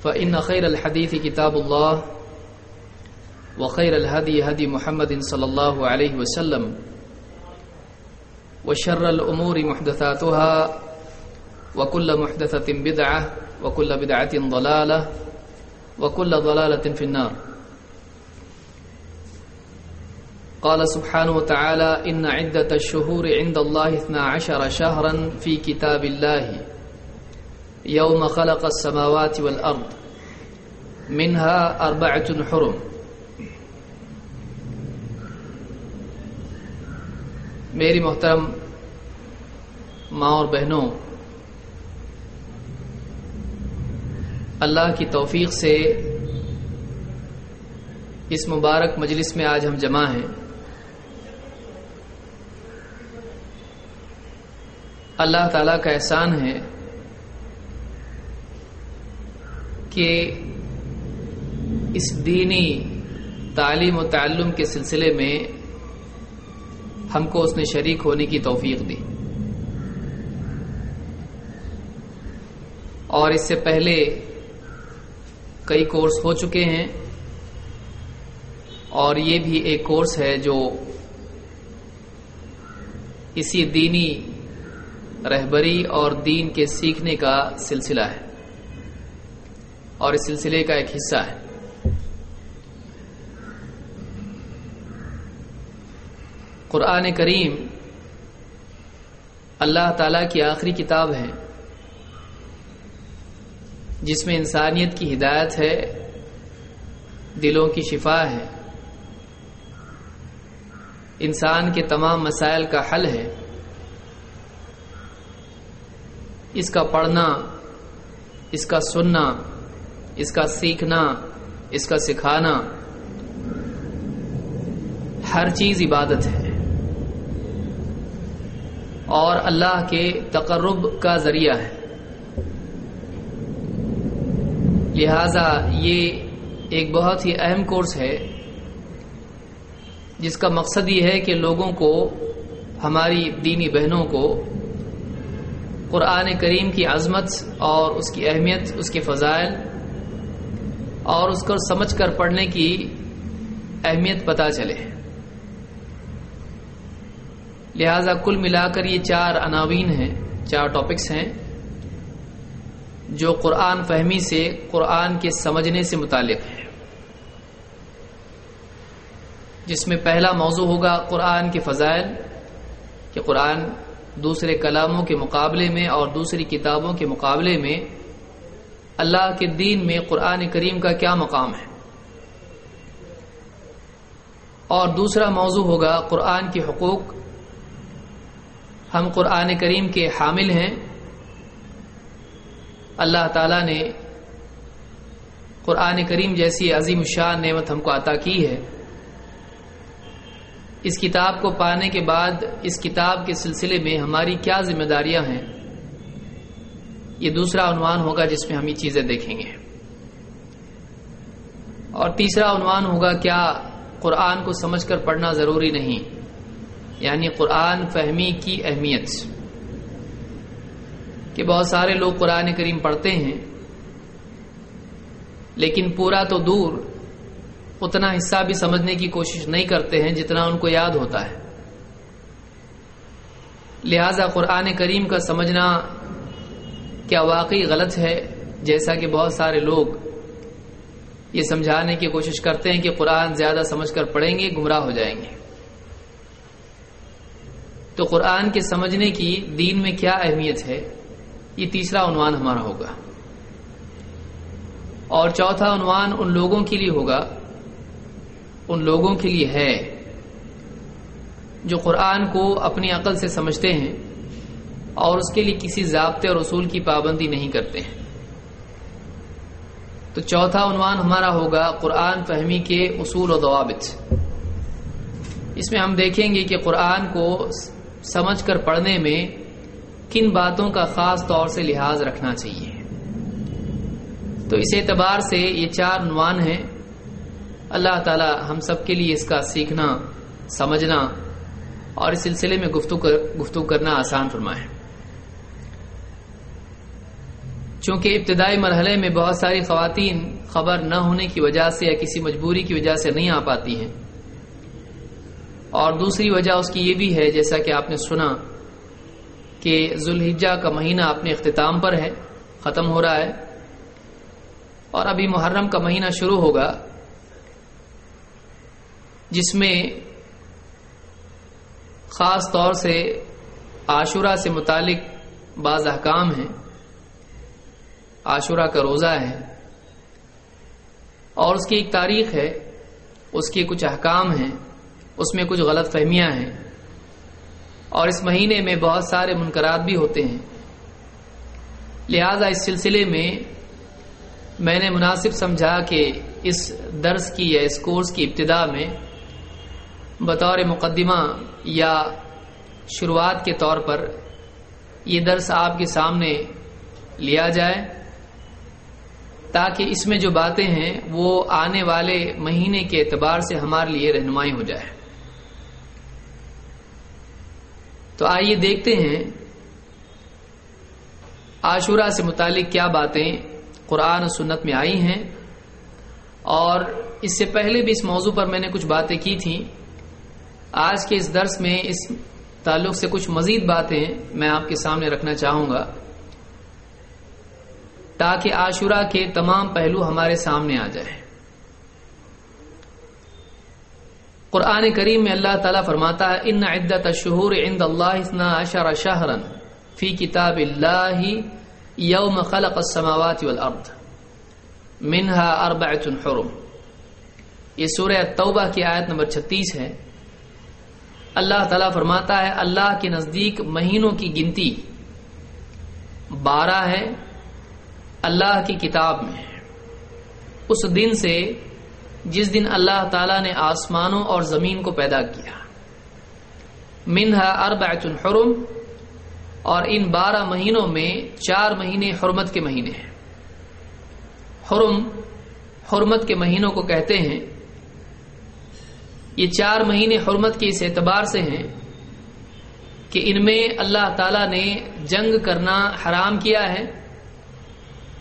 فإن خير الحديث كتاب الله وخير الهدي هدي محمد صلى الله عليه وسلم وشر الأمور محدثاتها وكل محدثة بدعة وكل بدعة ضلالة وكل ضلالة في النار. قال سبحانه وتعالى إن عدة الشهور عند الله اثنا عشر شهرا في كتاب الله يوم خلق السماوات والأرض منها أربعة حرم. میری محترم ماں اور بہنوں، اللہ کی توفیق سے اس مبارک مجلس میں آج ہم جمع ہیں۔ اللہ تعالی کا احسان ہے کہ اس دینی تعلیم و تعلم کے سلسلے میں ہم کو اس نے شریک ہونے کی توفیق دی۔ اور اس سے پہلے کئی کورس ہو چکے ہیں۔ اور یہ بھی ایک کورس ہے جو اسی دینی رہبری اور دین کے سیکھنے کا سلسلہ ہے۔ اور اس سلسلے کا ایک حصہ ہے۔ قرآن کریم اللہ تعالی کی آخری کتاب ہے، جس میں انسانیت کی ہدایت ہے، دلوں کی شفا ہے۔ انسان کے تمام مسائل کا حل ہے۔ اس کا پڑھنا، اس کا سننا اس کا سیکھنا، اس کا سکھانا ہر چیز عبادت ہے۔ اور اللہ کے تقرب کا ذریعہ ہے۔ لہذا یہ ایک بہت ہی اہم کورس ہے، جس کا مقصد یہ ہے کہ لوگوں کو، ہماری دینی بہنوں کو قرآن کریم کی عظمت اور اس کی اہمیت، اس کے فضائل اور اس کو سمجھ کر پڑھنے کی اہمیت پتہ چلے۔ لہذا کل ملا کر یہ چار عناوین ہیں، چار ٹاپکس ہیں، جو قرآن فہمی سے، قرآن کے سمجھنے سے متعلق ہے جس میں پہلا موضوع ہوگا قرآن کے فضائل، کہ قرآن دوسرے کلاموں کے مقابلے میں اور دوسری کتابوں کے مقابلے میں اللہ کے دین میں قرآن کریم کا کیا مقام ہے؟ اور دوسرا موضوع ہوگا قرآن کے حقوق۔ ہم قرآن کریم کے حامل ہیں۔ اللہ تعالی نے قرآن کریم جیسی عظیم شان نعمت ہم کو عطا کی ہے۔ اس کتاب کو پانے کے بعد اس کتاب کے سلسلے میں ہماری کیا ذمہ داریاں ہیں؟ یہ دوسرا عنوان ہوگا جس میں ہم یہ چیزیں دیکھیں گے۔ اور تیسرا عنوان ہوگا، کیا قرآن کو سمجھ کر پڑھنا ضروری نہیں؟ یعنی قرآن فہمی کی اہمیت۔ کہ بہت سارے لوگ قرآن کریم پڑھتے ہیں، لیکن پورا تو دور اتنا حصہ بھی سمجھنے کی کوشش نہیں کرتے ہیں جتنا ان کو یاد ہوتا ہے۔ لہذا قرآن کریم کا سمجھنا کیا واقعی غلط ہے جیسا کہ بہت سارے لوگ یہ سمجھانے کی کوشش کرتے ہیں کہ قرآن زیادہ سمجھ کر پڑھیں گے، گمراہ ہو جائیں گے۔ تو قرآن کے سمجھنے کی دین میں کیا اہمیت ہے؟ یہ تیسرا عنوان ہمارا ہوگا۔ اور چوتھا عنوان ان لوگوں کے لیے ہوگا، ان لوگوں کے لیے ہے جو قرآن کو اپنی عقل سے سمجھتے ہیں۔ اور اس کے لیے کسی ضابطے اور اصول کی پابندی نہیں کرتے ہیں۔ تو چوتھا عنوان ہمارا ہوگا قرآن فہمی کے اصول و ضوابط۔ اس میں ہم دیکھیں گے کہ قرآن کو سمجھ کر پڑھنے میں کن باتوں کا خاص طور سے لحاظ رکھنا چاہیے۔ تو اس اعتبار سے یہ چار عنوان ہیں۔ اللہ تعالی ہم سب کے لیے اس کا سیکھنا، سمجھنا اور اس سلسلے میں گفتگو کرنا آسان فرمائے۔ چونکہ ابتدائی مرحلے میں بہت ساری خواتین خبر نہ ہونے کی وجہ سے یا کسی مجبوری کی وجہ سے نہیں آ پاتی ہیں۔ اور دوسری وجہ اس کی یہ بھی ہے، جیسا کہ آپ نے سنا کہ ذوالحجہ کا مہینہ اپنے اختتام پر ہے، ختم ہو رہا ہے۔ اور ابھی محرم کا مہینہ شروع ہوگا، جس میں خاص طور سے عاشورہ سے متعلق بعض احکام ہیں۔ عاشورہ کا روزہ ہے۔ اور اس کی ایک تاریخ ہے، اس کے کچھ احکام ہیں، اس میں کچھ غلط فہمیاں ہیں۔ اور اس مہینے میں بہت سارے منقرات بھی ہوتے ہیں۔ لہذا اس سلسلے میں میں نے مناسب سمجھا کہ اس درس کی یا اس کورس کی ابتدا میں بطور مقدمہ یا شروعات کے طور پر یہ درس آپ کے سامنے لیا جائے۔ تاکہ اس میں جو باتیں ہیں وہ آنے والے مہینے کے اعتبار سے ہمارے لیے رہنمائی ہو جائے۔ تو آئیے دیکھتے ہیں عاشورہ سے متعلق کیا باتیں قرآن و سنت میں آئی ہیں۔ اور اس سے پہلے بھی اس موضوع پر میں نے کچھ باتیں کی تھیں۔ آج کے اس درس میں اس تعلق سے کچھ مزید باتیں میں آپ کے سامنے رکھنا چاہوں گا۔ تاکہ عاشورہ کے تمام پہلو ہمارے سامنے آ جائے قرآن کریم میں اللہ تعالیٰ فرماتا ہے، ان عدت الشہور عند اللہ عشر شہرا فی کتاب اللہ یوم خلق السماوات والارض منها اربعت حرم۔ یہ سورہ توبہ کی آیت نمبر چھتیس ہے۔ اللہ تعالیٰ فرماتا ہے، اللہ کے نزدیک مہینوں کی گنتی بارہ ہے اللہ کی کتاب میں اس دن سے جس دن اللہ تعالی نے آسمانوں اور زمین کو پیدا کیا، منہا اربعت الحرم، اور ان بارہ مہینوں میں چار مہینے حرمت کے مہینے ہیں۔ حرم حرمت کے مہینوں کو کہتے ہیں۔ یہ چار مہینے حرمت کے اس اعتبار سے ہیں کہ ان میں اللہ تعالی نے جنگ کرنا حرام کیا ہے۔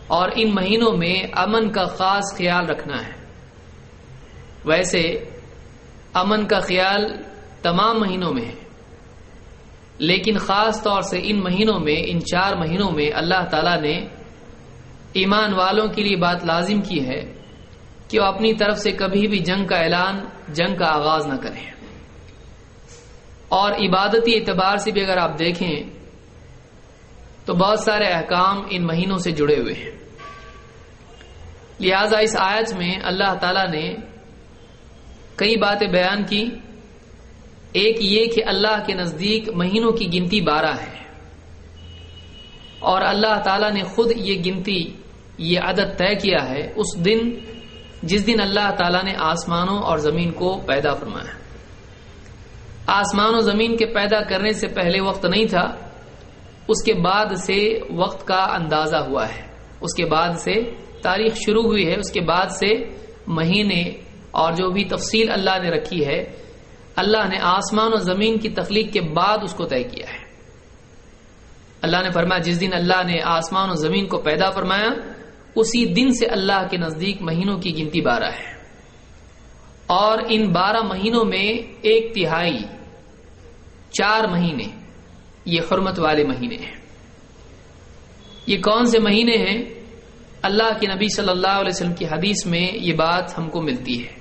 اور ان مہینوں میں امن کا خاص خیال رکھنا ہے۔ ویسے امن کا خیال تمام مہینوں میں ہے۔ لیکن خاص طور سے ان مہینوں میں، ان چار مہینوں میں اللہ تعالی نے ایمان والوں کے لیے بات لازم کی ہے کہ وہ اپنی طرف سے کبھی بھی جنگ کا اعلان، جنگ کا آغاز نہ کریں۔ اور عبادتی اعتبار سے بھی اگر آپ دیکھیں تو بہت سارے احکام ان مہینوں سے جڑے ہوئے ہیں۔ لہذا اس آیت میں اللہ تعالی نے کئی باتیں بیان کی۔ ایک یہ کہ اللہ کے نزدیک مہینوں کی گنتی بارہ ہے۔ اور اللہ تعالی نے خود یہ گنتی، یہ عدد طے کیا ہے۔ اس دن، جس دن اللہ تعالی نے آسمانوں اور زمین کو پیدا فرمایا۔ آسمان و زمین کے پیدا کرنے سے پہلے وقت نہیں تھا۔ اس کے بعد سے وقت کا اندازہ ہوا ہے۔ اس کے بعد سے تاریخ شروع ہوئی ہے۔ اس کے بعد سے مہینے اور جو بھی تفصیل اللہ نے رکھی ہے، اللہ نے آسمان و زمین کی تخلیق کے بعد اس کو طے کیا ہے۔ اللہ نے فرمایا، جس دن اللہ نے آسمان و زمین کو پیدا فرمایا، اسی دن سے اللہ کے نزدیک مہینوں کی گنتی بارہ ہے۔ اور ان بارہ مہینوں میں ایک تہائی، چار مہینے یہ حرمت والے مہینے ہیں۔ یہ کون سے مہینے ہیں؟ اللہ کے نبی صلی اللہ علیہ وسلم کی حدیث میں یہ بات ہم کو ملتی ہے۔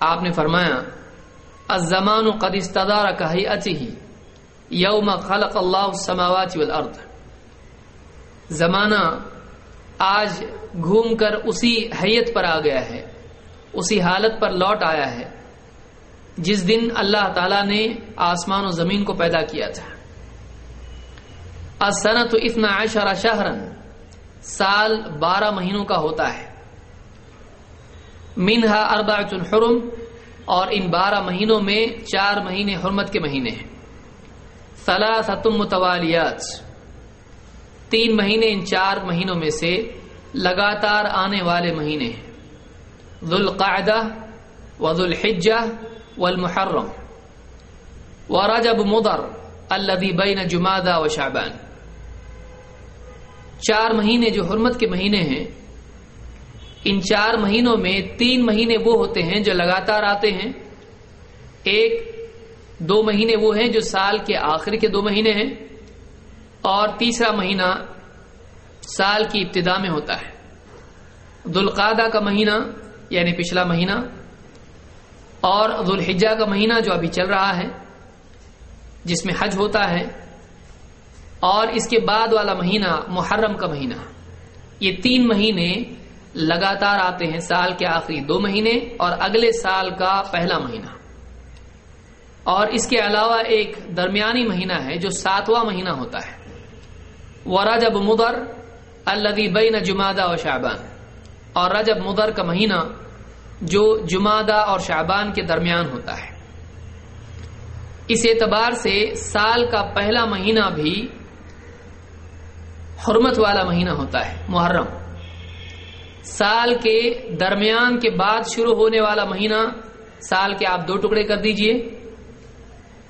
آپ نے فرمایا، الزمان قد استدار كهيئته يوم خلق الله السماوات والارض۔ زمانہ آج گھوم کر اسی حیت پر آ گیا ہے، اسی حالت پر لوٹ آیا ہے۔ جس دن اللہ تعالی نے آسمان و زمین کو پیدا کیا تھا۔ السنت اتنا عشر شہرن سال بارہ مہینوں کا ہوتا ہے۔ منہا اربعۃ الحرم، اور ان بارہ مہینوں میں چار مہینے حرمت کے مہینے ہیں۔ ثلاثۃ متوالیات، تین مہینے ان چار مہینوں میں سے لگاتار آنے والے مہینے ہیں۔ ذوالقعدہ وذو الحجہ والمحرم ورجب مضر الذي بین جمادہ و شعبان۔ چار مہینے جو حرمت کے مہینے ہیں، ان چار مہینوں میں تین مہینے وہ ہوتے ہیں جو لگاتار آتے ہیں۔ ایک، دو مہینے وہ ہیں جو سال کے آخر کے دو مہینے ہیں۔ اور تیسرا مہینہ سال کی ابتدا میں ہوتا ہے۔ دلقادہ کا مہینہ یعنی پچھلا مہینہ، اور ذوالحجہ کا مہینہ جو ابھی چل رہا ہے، جس میں حج ہوتا ہے۔ اور اس کے بعد والا مہینہ محرم کا مہینہ یہ تین مہینے لگاتار آتے ہیں سال کے آخری دو مہینے اور اگلے سال کا پہلا مہینہ اور اس کے علاوہ ایک درمیانی مہینہ ہے جو ساتواں مہینہ ہوتا ہے وہ رجب مدر الدی بین جمادہ و شعبان اور رجب مدر کا مہینہ جو جمادہ اور شعبان کے درمیان ہوتا ہے اس اعتبار سے سال کا پہلا مہینہ بھی حرمت والا مہینہ ہوتا ہے، محرم۔ سال کے درمیان کے بعد شروع ہونے والا مہینہ، سال کے آپ دو ٹکڑے کر دیجیے،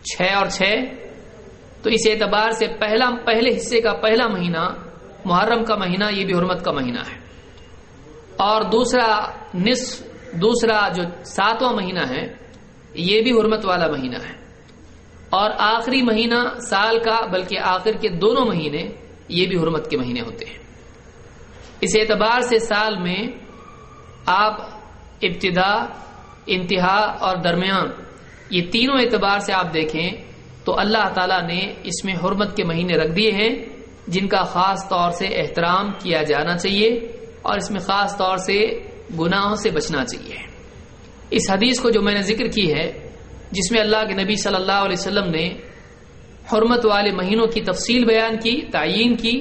چھ اور چھ۔ تو اس اعتبار سے پہلا، پہلے حصے کا پہلا مہینہ، محرم کا مہینہ، یہ بھی حرمت کا مہینہ ہے۔ اور دوسرا نصف، دوسرا جو ساتواں مہینہ ہے، یہ بھی حرمت والا مہینہ ہے۔ اور آخری مہینہ، سال کا، بلکہ آخر کے دونوں مہینے یہ بھی حرمت کے مہینے ہوتے ہیں۔ اس اعتبار سے سال میں آپ ابتدا، انتہا اور درمیان یہ تینوں اعتبار سے آپ دیکھیں تو اللہ تعالیٰ نے اس میں حرمت کے مہینے رکھ دیے ہیں، جن کا خاص طور سے احترام کیا جانا چاہیے اور اس میں خاص طور سے گناہوں سے بچنا چاہیے۔ اس حدیث کو جو میں نے ذکر کی ہے، جس میں اللہ کے نبی صلی اللہ علیہ وسلم نے حرمت والے مہینوں کی تفصیل بیان کی تعین کی،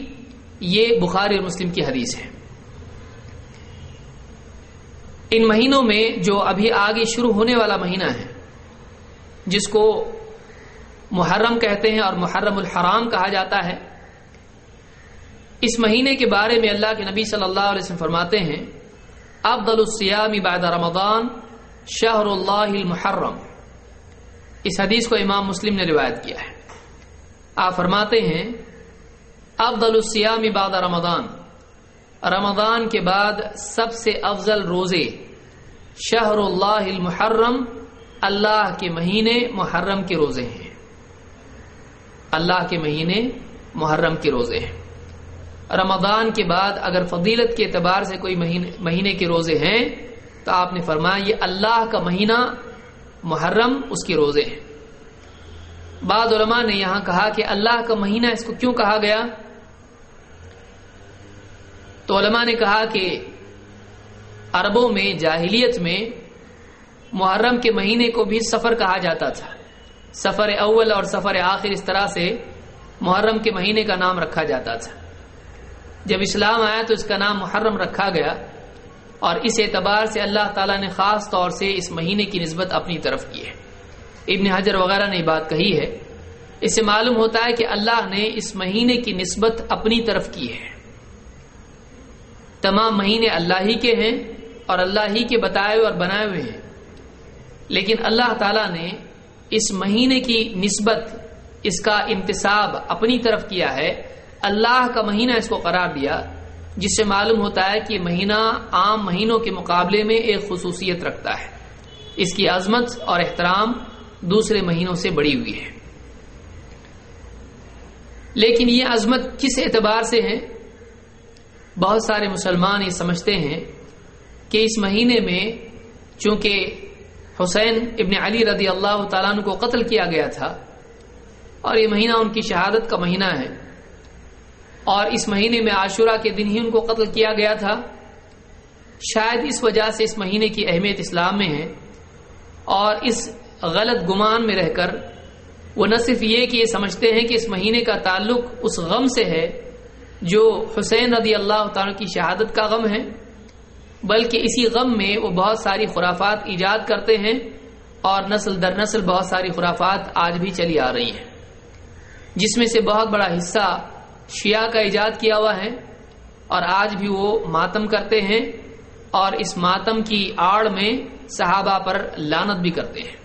یہ بخاری اور مسلم کی حدیث ہے۔ ان مہینوں میں جو ابھی آگے شروع ہونے والا مہینہ ہے، جس کو محرم کہتے ہیں اور محرم الحرام کہا جاتا ہے، اس مہینے کے بارے میں اللہ کے نبی صلی اللہ علیہ وسلم فرماتے ہیں، افضل السیام بعد رمضان شہر اللہ المحرم۔ اس حدیث کو امام مسلم نے روایت کیا ہے۔ آپ فرماتے ہیں، افضل السیام بعد رمضان. رمضان کے بعد سب سے افضل روزے شہر اللہ المحرم، اللہ کے مہینے محرم کے روزے ہیں۔ اللہ کے مہینے محرم کے روزے ہیں۔ رمضان کے بعد اگر فضیلت کے اعتبار سے کوئی مہینے کے روزے ہیں، تو آپ نے فرمایا یہ اللہ کا مہینہ محرم اس کے روزے ہیں۔ بعض علماء نے یہاں کہا کہ اللہ کا مہینہ اس کو کیوں کہا گیا؟ تو علماء نے کہا کہ عربوں میں، جاہلیت میں محرم کے مہینے کو بھی سفر کہا جاتا تھا۔ سفر اول اور سفر آخر اس طرح سے محرم کے مہینے کا نام رکھا جاتا تھا۔ جب اسلام آیا تو اس کا نام محرم رکھا گیا اور اس اعتبار سے اللہ تعالیٰ نے خاص طور سے اس مہینے کی نسبت اپنی طرف کی ہے۔ ابن حجر وغیرہ نے یہ بات کہی ہے۔ اس سے معلوم ہوتا ہے کہ اللہ نے اس مہینے کی نسبت اپنی طرف کی ہے۔ تمام مہینے اللہ ہی کے ہیں اور اللہ ہی کے بتائے ہوئے اور بنائے ہوئے ہیں۔ لیکن اللہ تعالیٰ نے اس مہینے کی نسبت، اس کا انتصاب اپنی طرف کیا ہے۔ اللہ کا مہینہ اس کو قرار دیا، جس سے معلوم ہوتا ہے کہ مہینہ عام مہینوں کے مقابلے میں ایک خصوصیت رکھتا ہے۔ اس کی عظمت اور احترام دوسرے مہینوں سے بڑی ہوئی ہے۔ لیکن یہ عظمت کس اعتبار سے ہے؟ بہت سارے مسلمان یہ سمجھتے ہیں کہ اس مہینے میں چونکہ حسین ابن علی رضی اللہ تعالیٰ عنہ کو قتل کیا گیا تھا، اور یہ مہینہ ان کی شہادت کا مہینہ ہے، اور اس مہینے میں عاشورہ کے دن ہی ان کو قتل کیا گیا تھا۔ شاید اس وجہ سے اس مہینے کی اہمیت اسلام میں ہے، اور اس غلط گمان میں رہ کر، وہ نہ صرف یہ کہ یہ سمجھتے ہیں کہ اس مہینے کا تعلق اس غم سے ہے جو حسین رضی اللہ تعالیٰ کی شہادت کا غم ہے، بلکہ اسی غم میں وہ بہت ساری خرافات ایجاد کرتے ہیں اور نسل در نسل بہت ساری خرافات آج بھی چلی آ رہی ہیں۔ جس میں سے بہت بڑا حصہ شیعہ کا ایجاد کیا ہوا ہے اور آج بھی وہ ماتم کرتے ہیں اور اس ماتم کی آڑ میں صحابہ پر لانت بھی کرتے ہیں۔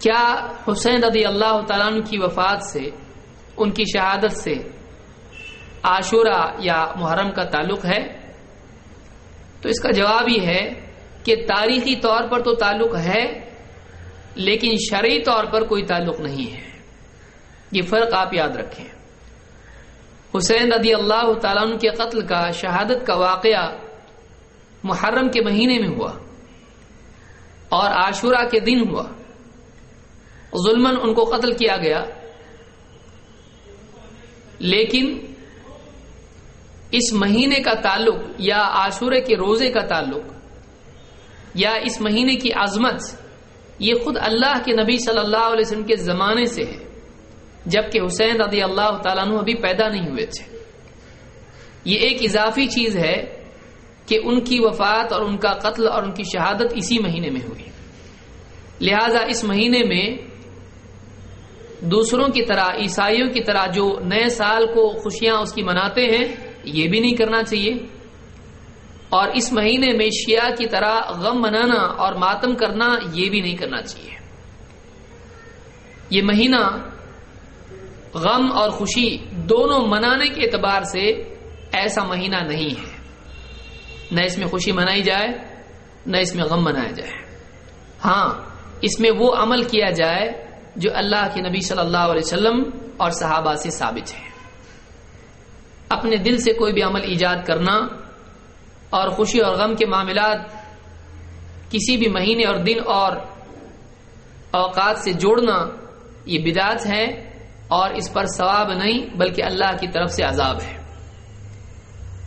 کیا حسین رضی اللہ تعالیٰ کی وفات سے، ان کی شہادت سے عاشورہ یا محرم کا تعلق ہے؟ تو اس کا جواب یہ ہے کہ تاریخی طور پر تو تعلق ہے، لیکن شرعی طور پر کوئی تعلق نہیں ہے۔ یہ فرق آپ یاد رکھیں۔ حسین رضی اللہ تعالیٰ عنہ کے قتل کا، شہادت کا واقعہ محرم کے مہینے میں ہوا اور عاشورہ کے دن ہوا۔ ظلمن ان کو قتل کیا گیا۔ لیکن اس مہینے کا تعلق یا عاشورے کے روزے کا تعلق یا اس مہینے کی عظمت یہ خود اللہ کے نبی صلی اللہ علیہ وسلم کے زمانے سے ہے، جبکہ حسین رضی اللہ تعالیٰ عنہ ابھی پیدا نہیں ہوئے تھے۔ یہ ایک اضافی چیز ہے کہ ان کی وفات اور ان کا قتل اور ان کی شہادت اسی مہینے میں ہوئی۔ لہذا اس مہینے میں دوسروں کی طرح، عیسائیوں کی طرح جو نئے سال کو خوشیاں اس کی مناتے ہیں، یہ بھی نہیں کرنا چاہیے۔ اور اس مہینے میں شیعہ کی طرح غم منانا اور ماتم کرنا یہ بھی نہیں کرنا چاہیے۔ یہ مہینہ غم اور خوشی دونوں منانے کے اعتبار سے ایسا مہینہ نہیں ہے۔ نہ اس میں خوشی منائی جائے، نہ اس میں غم منایا جائے۔ ہاں اس میں وہ عمل کیا جائے جو اللہ کے نبی صلی اللہ علیہ وسلم اور صحابہ سے ثابت ہے۔ اپنے دل سے کوئی بھی عمل ایجاد کرنا اور خوشی اور غم کے معاملات کسی بھی مہینے اور دن اور اوقات سے جوڑنا یہ بدعت ہے اور اس پر ثواب نہیں بلکہ اللہ کی طرف سے عذاب ہے۔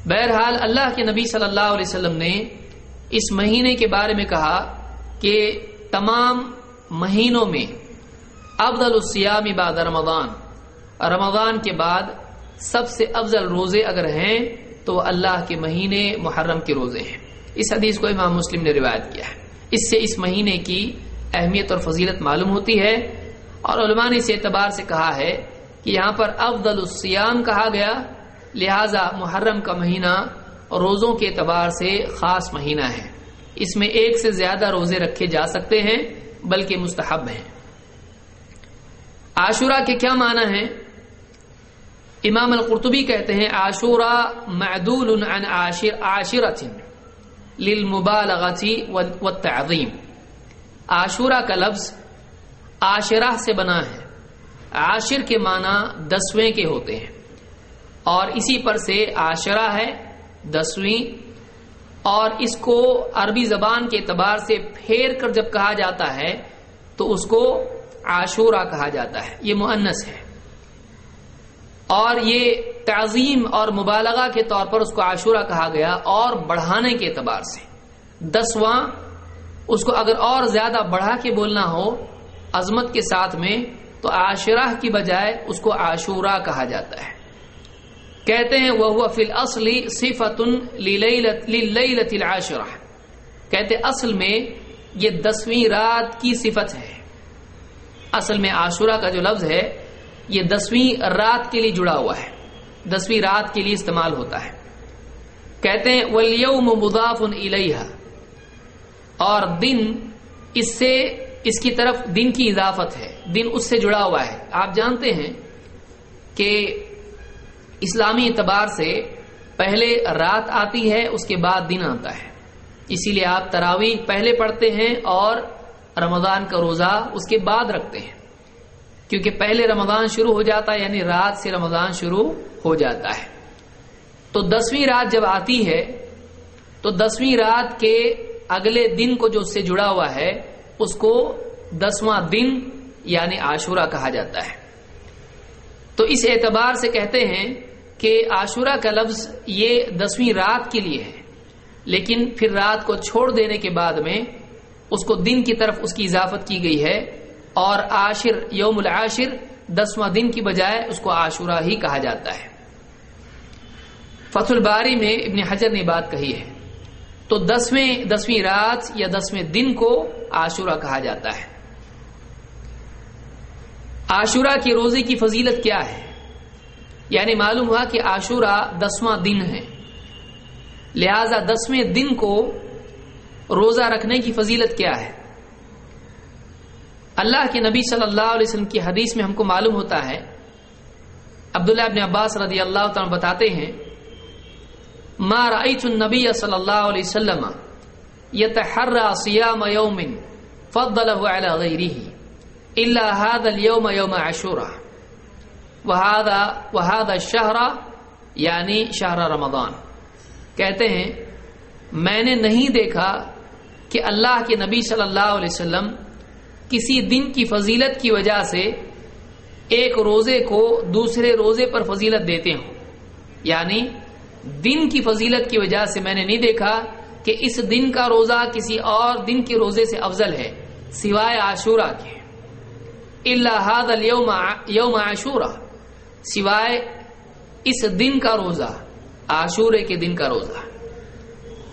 بہرحال اللہ کے نبی صلی اللہ علیہ وسلم نے اس مہینے کے بارے میں کہا کہ تمام مہینوں میں افضل السیام بعد رمضان۔ رمضان کے بعد سب سے افضل روزے اگر ہیں تو اللہ کے مہینے محرم کے روزے ہیں۔ اس حدیث کو امام مسلم نے روایت کیا ہے۔ اس سے اس مہینے کی اہمیت اور فضیلت معلوم ہوتی ہے۔ اور علماء نے اس اعتبار سے کہا ہے کہ یہاں پر افضل السیام کہا گیا، لہذا محرم کا مہینہ روزوں کے اعتبار سے خاص مہینہ ہے۔ اس میں ایک سے زیادہ روزے رکھے جا سکتے ہیں، بلکہ مستحب ہیں۔ عاشورہ کے کیا معنی ہیں؟ امام القرطبی کہتے ہیں، عاشورہ معدول عن عاشر عاشرت للمبالغتی والتعظیم۔ عاشورہ کا لفظ عاشرہ سے بنا ہے۔ عاشر کے معنی دسویں کے ہوتے ہیں۔ اور اسی پر سے عاشرہ ہے، دسویں۔ اور اس کو عربی زبان کے اعتبار سے پھیر کر جب کہا جاتا ہے، تو اس کو عاشورہ کہا جاتا ہے، یہ معنس ہے۔ اور یہ تعظیم اور مبالغہ کے طور پر اس کو عاشورہ کہا گیا اور بڑھانے کے اعتبار سے۔ دسواں، اس کو اگر اور زیادہ بڑھا کے بولنا ہو عظمت کے ساتھ میں، تو عاشرہ کی بجائے اس کو عاشورہ کہا جاتا ہے۔ کہتے ہیں وہ فل اصلی صفت العاشرہ۔ کہتے اصل میں یہ دسویں رات کی صفت ہے۔ اصل میں عاشورہ کا جو لفظ ہے، یہ دسویں رات کے لیے جڑا ہوا ہے۔ دسویں رات کے لیے استعمال ہوتا ہے۔ کہتے ہیں ولیوم مضاف الیہ اور دن اس سے، اس کی طرف دن کی اضافت ہے۔ دن اس سے جڑا ہوا ہے۔ آپ جانتے ہیں کہ اسلامی اعتبار سے پہلے رات آتی ہے، اس کے بعد دن آتا ہے۔ اسی لیے آپ تراویح پہلے پڑھتے ہیں اور رمضان کا روزہ اس کے بعد رکھتے ہیں۔ کیونکہ پہلے رمضان شروع ہو جاتا ہے یعنی رات سے رمضان شروع ہو جاتا ہے۔ تو دسویں رات جب آتی ہے، تو دسویں رات کے اگلے دن کو جو اس سے جڑا ہوا ہے، اس کو دسواں دن یعنی عاشورہ کہا جاتا ہے۔ تو اس اعتبار سے کہتے ہیں کہ عاشورہ کا لفظ یہ دسویں رات کے لیے ہے، لیکن پھر رات کو چھوڑ دینے کے بعد میں اس کو دن کی طرف اس کی اضافت کی گئی ہے اور عاشر یوم العاشر دسواں دن کی بجائے اس کو عاشورہ ہی کہا جاتا ہے۔ فتح الباری میں ابن حجر نے بات کہی ہے۔ تو دسویں دسویں رات یا دسویں دن کو عاشورہ کہا جاتا ہے۔ عاشورہ کی روزے کی فضیلت کیا ہے؟ یعنی معلوم ہوا کہ عاشورہ دسواں دن ہے۔ لہذا دسویں دن کو روزہ رکھنے کی فضیلت کیا ہے؟ اللہ کے نبی صلی اللہ علیہ وسلم کی حدیث میں ہم کو معلوم ہوتا ہے، عبداللہ ابن عباس رضی اللہ تعالیٰ بتاتے ہیں، ما رأيت النبي صلى الله عليه وسلم يتحرى صيام يوم فضله على غيره إلا هذا اليوم يوم عاشوراء وهذا وهذا الشهر یعنی شہر رمضان۔ کہتے ہیں، میں نے نہیں دیکھا کہ اللہ کے نبی صلی اللہ علیہ وسلم کسی دن کی فضیلت کی وجہ سے ایک روزے کو دوسرے روزے پر فضیلت دیتے ہوں۔ یعنی دن کی فضیلت کی وجہ سے میں نے نہیں دیکھا کہ اس دن کا روزہ کسی اور دن کے روزے سے افضل ہے، سوائے عاشورہ کے۔ اللہ یوم عاشورہ، سوائے اس دن کا روزہ، عاشورے کے دن کا روزہ۔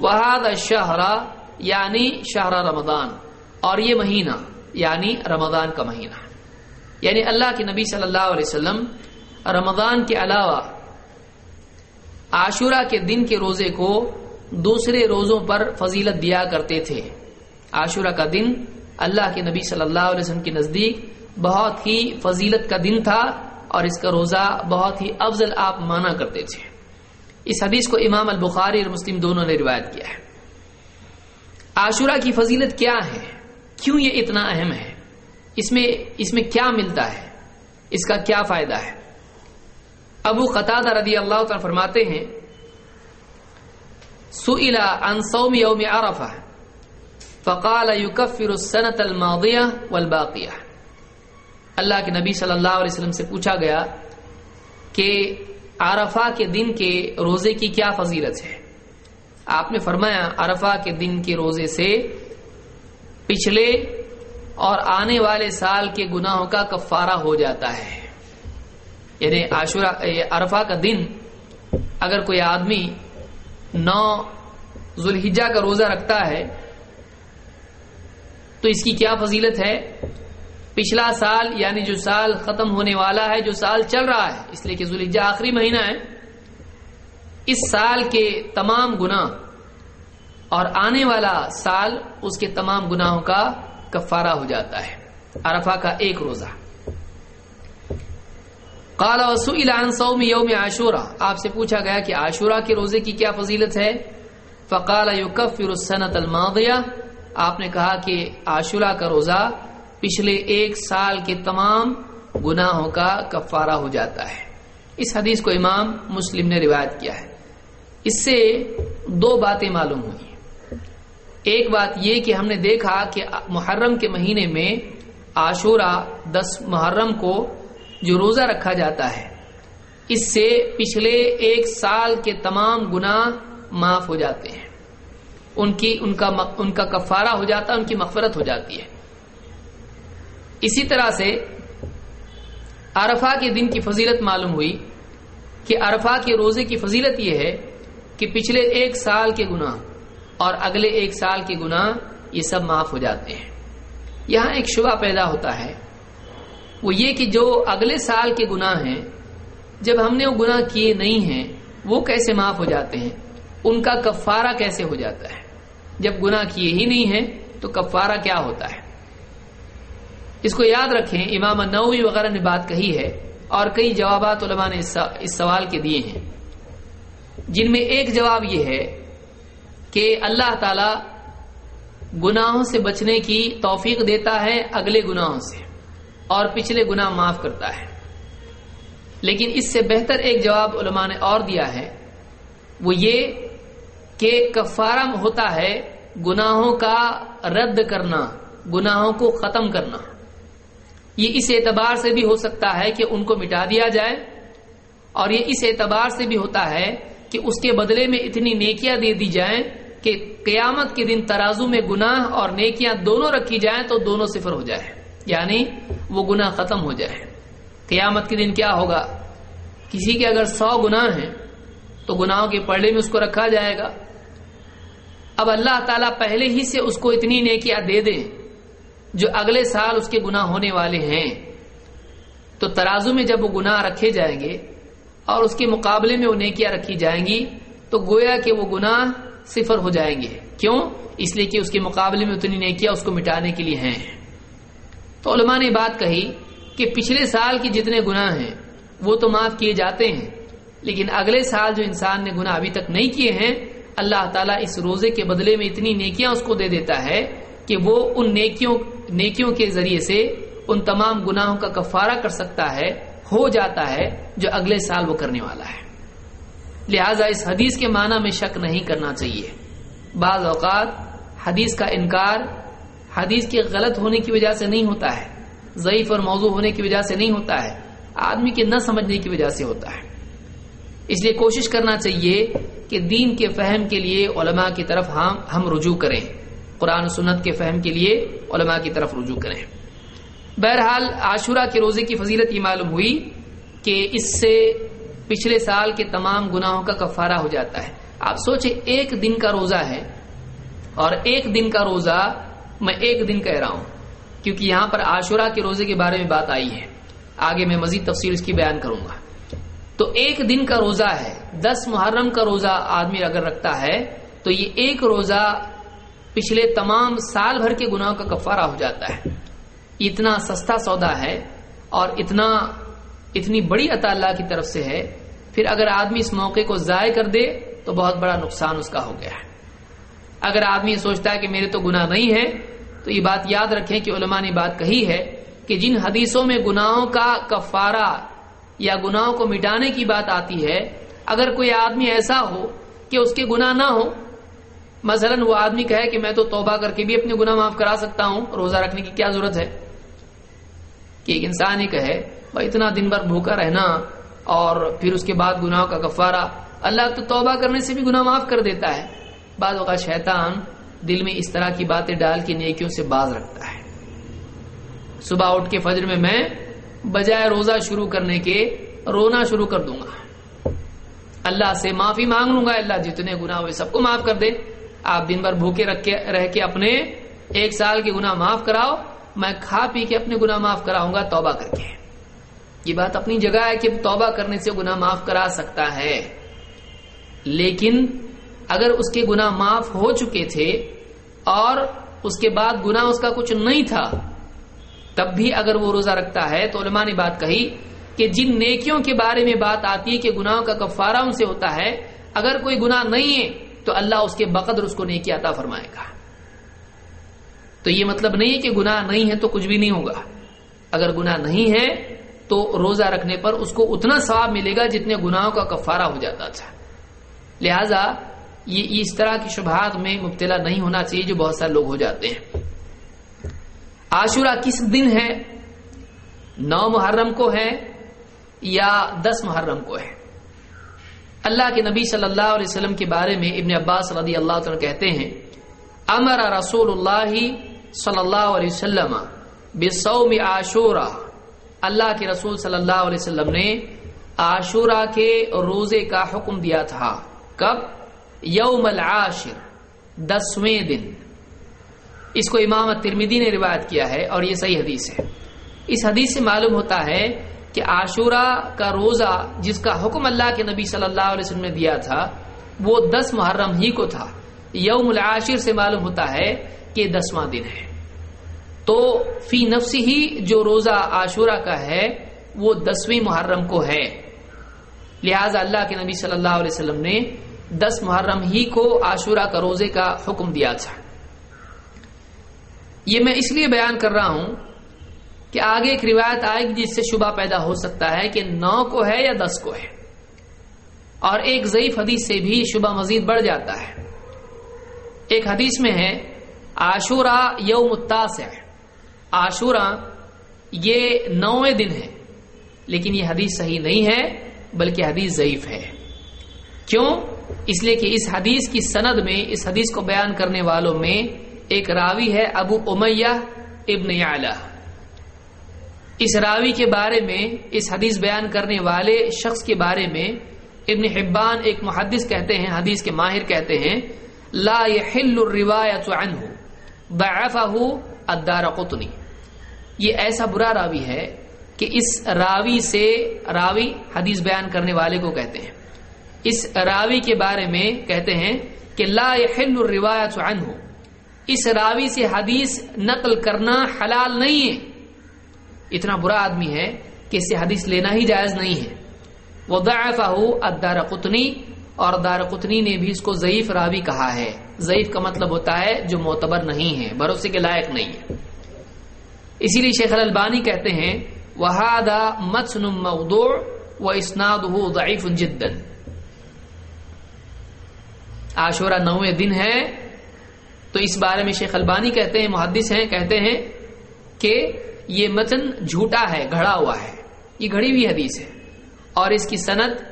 وحاد شہرا یعنی شہر رمضان اور یہ مہینہ یعنی رمضان کا مہینہ۔ یعنی اللہ کے نبی صلی اللہ علیہ وسلم رمضان کے علاوہ عاشورہ کے دن کے روزے کو دوسرے روزوں پر فضیلت دیا کرتے تھے۔ عاشورہ کا دن اللہ کے نبی صلی اللہ علیہ وسلم کے نزدیک بہت ہی فضیلت کا دن تھا اور اس کا روزہ بہت ہی افضل آپ مانا کرتے تھے۔ اس حدیث کو امام البخاری اور مسلم دونوں نے روایت کیا ہے۔ عاشورہ کی فضیلت کیا ہے؟ کیوں یہ اتنا اہم ہے؟ اس میں اس میں کیا ملتا ہے؟ اس کا کیا فائدہ ہے؟ ابو قطع رضی اللہ تعالی فرماتے ہیں سئلا عن صوم يوم عرفہ، فقال يكفر السنة الماضية والباقية اللہ کے نبی صلی اللہ علیہ وسلم سے پوچھا گیا کہ عرفہ کے دن کے روزے کی کیا فضیلت ہے؟ آپ نے فرمایا عرفہ کے دن کے روزے سے پچھلے اور آنے والے سال کے گناہوں کا کفارہ ہو جاتا ہے۔ یعنی عاشورہ عرفہ کا دن اگر کوئی آدمی نو ذوالحجہ کا روزہ رکھتا ہے، تو اس کی کیا فضیلت ہے؟ پچھلا سال یعنی جو سال ختم ہونے والا ہے، جو سال چل رہا ہے، اس لیے کہ ذوالحجہ آخری مہینہ ہے۔ اس سال کے تمام گناہ اور آنے والا سال اس کے تمام گناہوں کا کفارہ ہو جاتا ہے۔ عرفہ کا ایک روزہ۔ قال وسئل عن صوم يوم عاشورہ۔ آپ سے پوچھا گیا کہ عاشورہ کے روزے کی کیا فضیلت ہے؟ فقال يكفر السنه الماضيه آپ نے کہا کہ عاشورہ کا روزہ پچھلے ایک سال کے تمام گناہوں کا کفارہ ہو جاتا ہے۔ اس حدیث کو امام مسلم نے روایت کیا ہے۔ اس سے دو باتیں معلوم ہوئی ایک بات یہ کہ ہم نے دیکھا کہ محرم کے مہینے میں عاشورہ دس محرم کو جو روزہ رکھا جاتا ہے، اس سے پچھلے ایک سال کے تمام گناہ معاف ہو جاتے ہیں۔ ان کی، ان کا ان کا کفارہ ہو جاتا ہے ان کی مغفرت ہو جاتی ہے۔ اسی طرح سے عرفہ کے دن کی فضیلت معلوم ہوئی کہ عرفہ کے روزے کی فضیلت یہ ہے کہ پچھلے ایک سال کے گناہ اور اگلے ایک سال کے گناہ یہ سب معاف ہو جاتے ہیں۔ یہاں ایک شبہ پیدا ہوتا ہے۔ وہ یہ کہ جو اگلے سال کے گناہ ہیں، جب ہم نے وہ گناہ کیے نہیں ہیں، وہ کیسے معاف ہو جاتے ہیں؟ ان کا کفارہ کیسے ہو جاتا ہے؟ جب گناہ کیے ہی نہیں ہیں، تو کفارہ کیا ہوتا ہے؟ اس کو یاد رکھیں، امام نووی وغیرہ نے بات کہی ہے اور کئی جوابات علماء نے اس سوال کے دیے ہیں۔ جن میں ایک جواب یہ ہے کہ اللہ تعالی گناہوں سے بچنے کی توفیق دیتا ہے، اگلے گناہوں سے، اور پچھلے گناہ معاف کرتا ہے۔ لیکن اس سے بہتر ایک جواب علماء نے اور دیا ہے، وہ یہ کہ کفارم ہوتا ہے گناہوں کا رد کرنا، گناہوں کو ختم کرنا۔ یہ اس اعتبار سے بھی ہو سکتا ہے کہ ان کو مٹا دیا جائے، اور یہ اس اعتبار سے بھی ہوتا ہے کہ اس کے بدلے میں اتنی نیکیاں دے دی جائیں کہ قیامت کے دن ترازو میں گناہ اور نیکیاں دونوں رکھی جائیں تو دونوں صفر ہو جائے۔ یعنی وہ گناہ ختم ہو جائے۔ قیامت کے دن کیا ہوگا؟ کسی کے اگر سو گناہ ہیں تو گناہوں کے پڑے میں اس کو رکھا جائے گا۔ اب اللہ تعالیٰ پہلے ہی سے اس کو اتنی نیکیاں دے دیں جو اگلے سال اس کے گناہ ہونے والے ہیں۔ تو ترازو میں جب وہ گناہ رکھے جائیں گے اور اس کے مقابلے میں وہ نیکیاں رکھی جائیں گی، تو گویا کہ وہ گناہ صفر ہو جائیں گے۔ کیوں؟ اس لیے کہ اس کے مقابلے میں اتنی نیکیاں اس کو مٹانے کے لیے ہیں۔ تو علماء نے بات کہی کہ پچھلے سال کے جتنے گناہ ہیں، وہ تو معاف کیے جاتے ہیں، لیکن اگلے سال جو انسان نے گناہ ابھی تک نہیں کیے ہیں، اللہ تعالیٰ اس روزے کے بدلے میں اتنی نیکیاں اس کو دے دیتا ہے کہ وہ ان نیکیوں نیکیوں کے ذریعے سے ان تمام گناہوں کا کفارہ کر سکتا ہے۔ ہو جاتا ہے جو اگلے سال وہ کرنے والا ہے۔ لہذا اس حدیث کے معنی میں شک نہیں کرنا چاہیے۔ بعض اوقات حدیث کا انکار حدیث کے غلط ہونے کی وجہ سے نہیں ہوتا ہے، ضعیف اور موضوع ہونے کی وجہ سے نہیں ہوتا ہے، آدمی کے نہ سمجھنے کی وجہ سے ہوتا ہے۔ اس لیے کوشش کرنا چاہیے کہ دین کے فہم کے لیے علماء کی طرف ہاں ہم رجوع کریں۔ قرآن سنت کے فہم کے لیے علماء کی طرف رجوع کریں۔ بہرحال عاشورہ کے روزے کی فضیلت یہ معلوم ہوئی کہ اس سے پچھلے سال کے تمام گناہوں کا کفارہ ہو جاتا ہے۔ آپ سوچیں ایک دن کا روزہ ہے اور ایک دن کا روزہ میں ایک دن کہہ رہا ہوں کیونکہ یہاں پر عاشورہ کے روزے کے بارے میں بات آئی ہے۔ آگے میں مزید تفصیل اس کی بیان کروں گا۔ تو ایک دن کا روزہ ہے، دس محرم کا روزہ آدمی اگر رکھتا ہے تو یہ ایک روزہ پچھلے تمام سال بھر کے گناہوں کا کفارہ ہو جاتا ہے۔ اتنا سستا سودا ہے اور اتنا اتنی بڑی عطا اللہ کی طرف سے ہے، پھر اگر آدمی اس موقع کو ضائع کر دے تو بہت بڑا نقصان اس کا ہو گیا ہے۔ اگر آدمی سوچتا ہے کہ میرے تو گناہ نہیں ہے تو یہ بات یاد رکھیں کہ علماء نے بات کہی ہے کہ جن حدیثوں میں گناہوں کا کفارہ یا گناہوں کو مٹانے کی بات آتی ہے، اگر کوئی آدمی ایسا ہو کہ اس کے گناہ نہ ہو مثلا وہ آدمی کہے کہ میں تو توبہ کر کے بھی اپنے گناہ معاف کرا سکتا ہوں، روزہ رکھنے کی کیا ضرورت ہے؟ کہ ایک انسان ہی کہے بھائی اتنا دن بھر بھوکا رہنا اور پھر اس کے بعد گناہوں کا گفارہ اللہ تو توبہ کرنے سے بھی گناہ معاف کر دیتا ہے۔ بعض اوقات شیطان دل میں اس طرح کی باتیں ڈال کے نیکیوں سے باز رکھتا ہے۔ صبح اٹھ کے فجر میں میں بجائے روزہ شروع کرنے کے رونا شروع کر دوں گا۔ اللہ سے معافی مانگ لوں گا، اللہ جتنے گنا ہوئے سب کو معاف کر دے۔ آپ دن بھر بھوکے رکھ کے رہ کے اپنے ایک سال کے گنا معاف کراؤ۔ میں کھا پی کے اپنے گنا معاف کراؤں گا، توبہ کر کے۔ یہ بات اپنی جگہ ہے کہ توبہ کرنے سے گنا معاف کرا سکتا ہے۔ لیکن اگر اس کے گنا معاف ہو چکے تھے اور اس کے بعد گنا اس کا کچھ نہیں تھا، تب بھی اگر وہ روزہ رکھتا ہے تو علماء نے بات کہی کہ جن نیکیوں کے بارے میں بات آتی ہے کہ گناہوں کا کفارہ ان سے ہوتا ہے، اگر کوئی گناہ نہیں ہے تو اللہ اس کے بقدر اس کو نیکی عطا فرمائے گا۔ تو یہ مطلب نہیں ہے کہ گناہ نہیں ہے تو کچھ بھی نہیں ہوگا۔ اگر گناہ نہیں ہے تو روزہ رکھنے پر اس کو اتنا ثواب ملے گا جتنے گناہوں کا کفارہ ہو جاتا تھا۔ لہذا یہ اس طرح کی شبہات میں مبتلا نہیں ہونا چاہیے جو بہت سارے لوگ ہو جاتے ہیں۔ عاشورہ کس دن ہے؟ نو محرم کو ہے یا دس محرم کو ہے؟ اللہ کے نبی صلی اللہ علیہ وسلم کے بارے میں ابن عباس رضی اللہ تعالیٰ کہتے ہیں، امر رسول اللہ صلی اللہ علیہ وسلم بسوم عاشورہ۔ اللہ کے رسول صلی اللہ علیہ وسلم نے عاشورہ کے روزے کا حکم دیا تھا۔ کب؟ یوم العاشر، دسویں دن۔ اس کو امام ترمیدی نے روایت کیا ہے اور یہ صحیح حدیث ہے۔ اس حدیث سے معلوم ہوتا ہے کہ عاشورہ کا روزہ جس کا حکم اللہ کے نبی صلی اللہ علیہ وسلم نے دیا تھا، وہ دس محرم ہی کو تھا۔ یوم العاشر سے معلوم ہوتا ہے کہ دسواں دن ہے۔ تو فی نفس ہی جو روزہ عاشورہ کا ہے، وہ دسویں محرم کو ہے۔ لہذا اللہ کے نبی صلی اللہ علیہ وسلم نے دس محرم ہی کو عاشورہ کا روزے کا حکم دیا تھا۔ یہ میں اس لیے بیان کر رہا ہوں کہ آگے ایک روایت آئے گی جس سے شبہ پیدا ہو سکتا ہے کہ نو کو ہے یا دس کو ہے۔ اور ایک ضعیف حدیث سے بھی شبہ مزید بڑھ جاتا ہے۔ ایک حدیث میں ہے آشورا یوم ہے آشورا یہ نویں دن ہے، لیکن یہ حدیث صحیح نہیں ہے، بلکہ حدیث ضعیف ہے۔ کیوں؟ اس لیے کہ اس حدیث کی سند میں، اس حدیث کو بیان کرنے والوں میں ایک راوی ہے ابو امیہ ابن اعلی اس راوی کے بارے میں، اس حدیث بیان کرنے والے شخص کے بارے میں ابن حبان ایک محدث کہتے ہیں، حدیث کے ماہر کہتے ہیں، لا يحل الروایت عنہ۔ ضعفہ الدار قطنی۔ یہ ایسا برا راوی ہے کہ اس راوی سے راوی حدیث بیان کرنے والے کو کہتے ہیں۔ اس راوی کے بارے میں کہتے ہیں کہ لا يحل الروایت عنہ۔ اس راوی سے حدیث نقل کرنا حلال نہیں ہے۔ اتنا برا آدمی ہے کہ اس سے حدیث لینا ہی جائز نہیں ہے۔ وہ ضعفہ الدار قطنی اور دار قطنی نے بھی اس کو ضعیف راوی کہا ہے۔ ضعیف کا مطلب ہوتا ہے جو معتبر نہیں ہے، بھروسے کے لائق نہیں ہے۔ اسی لیے شیخ البانی کہتے ہیں وہادا متن موضوع و اسناد ضعیف جدا۔ عاشورہ نوے دن ہے۔ تو اس بارے میں شیخ البانی کہتے ہیں، محدث ہیں، کہتے ہیں کہ یہ متن جھوٹا ہے، گھڑا ہوا ہے۔ یہ گھڑی ہوئی حدیث ہے۔ اور اس کی صنعت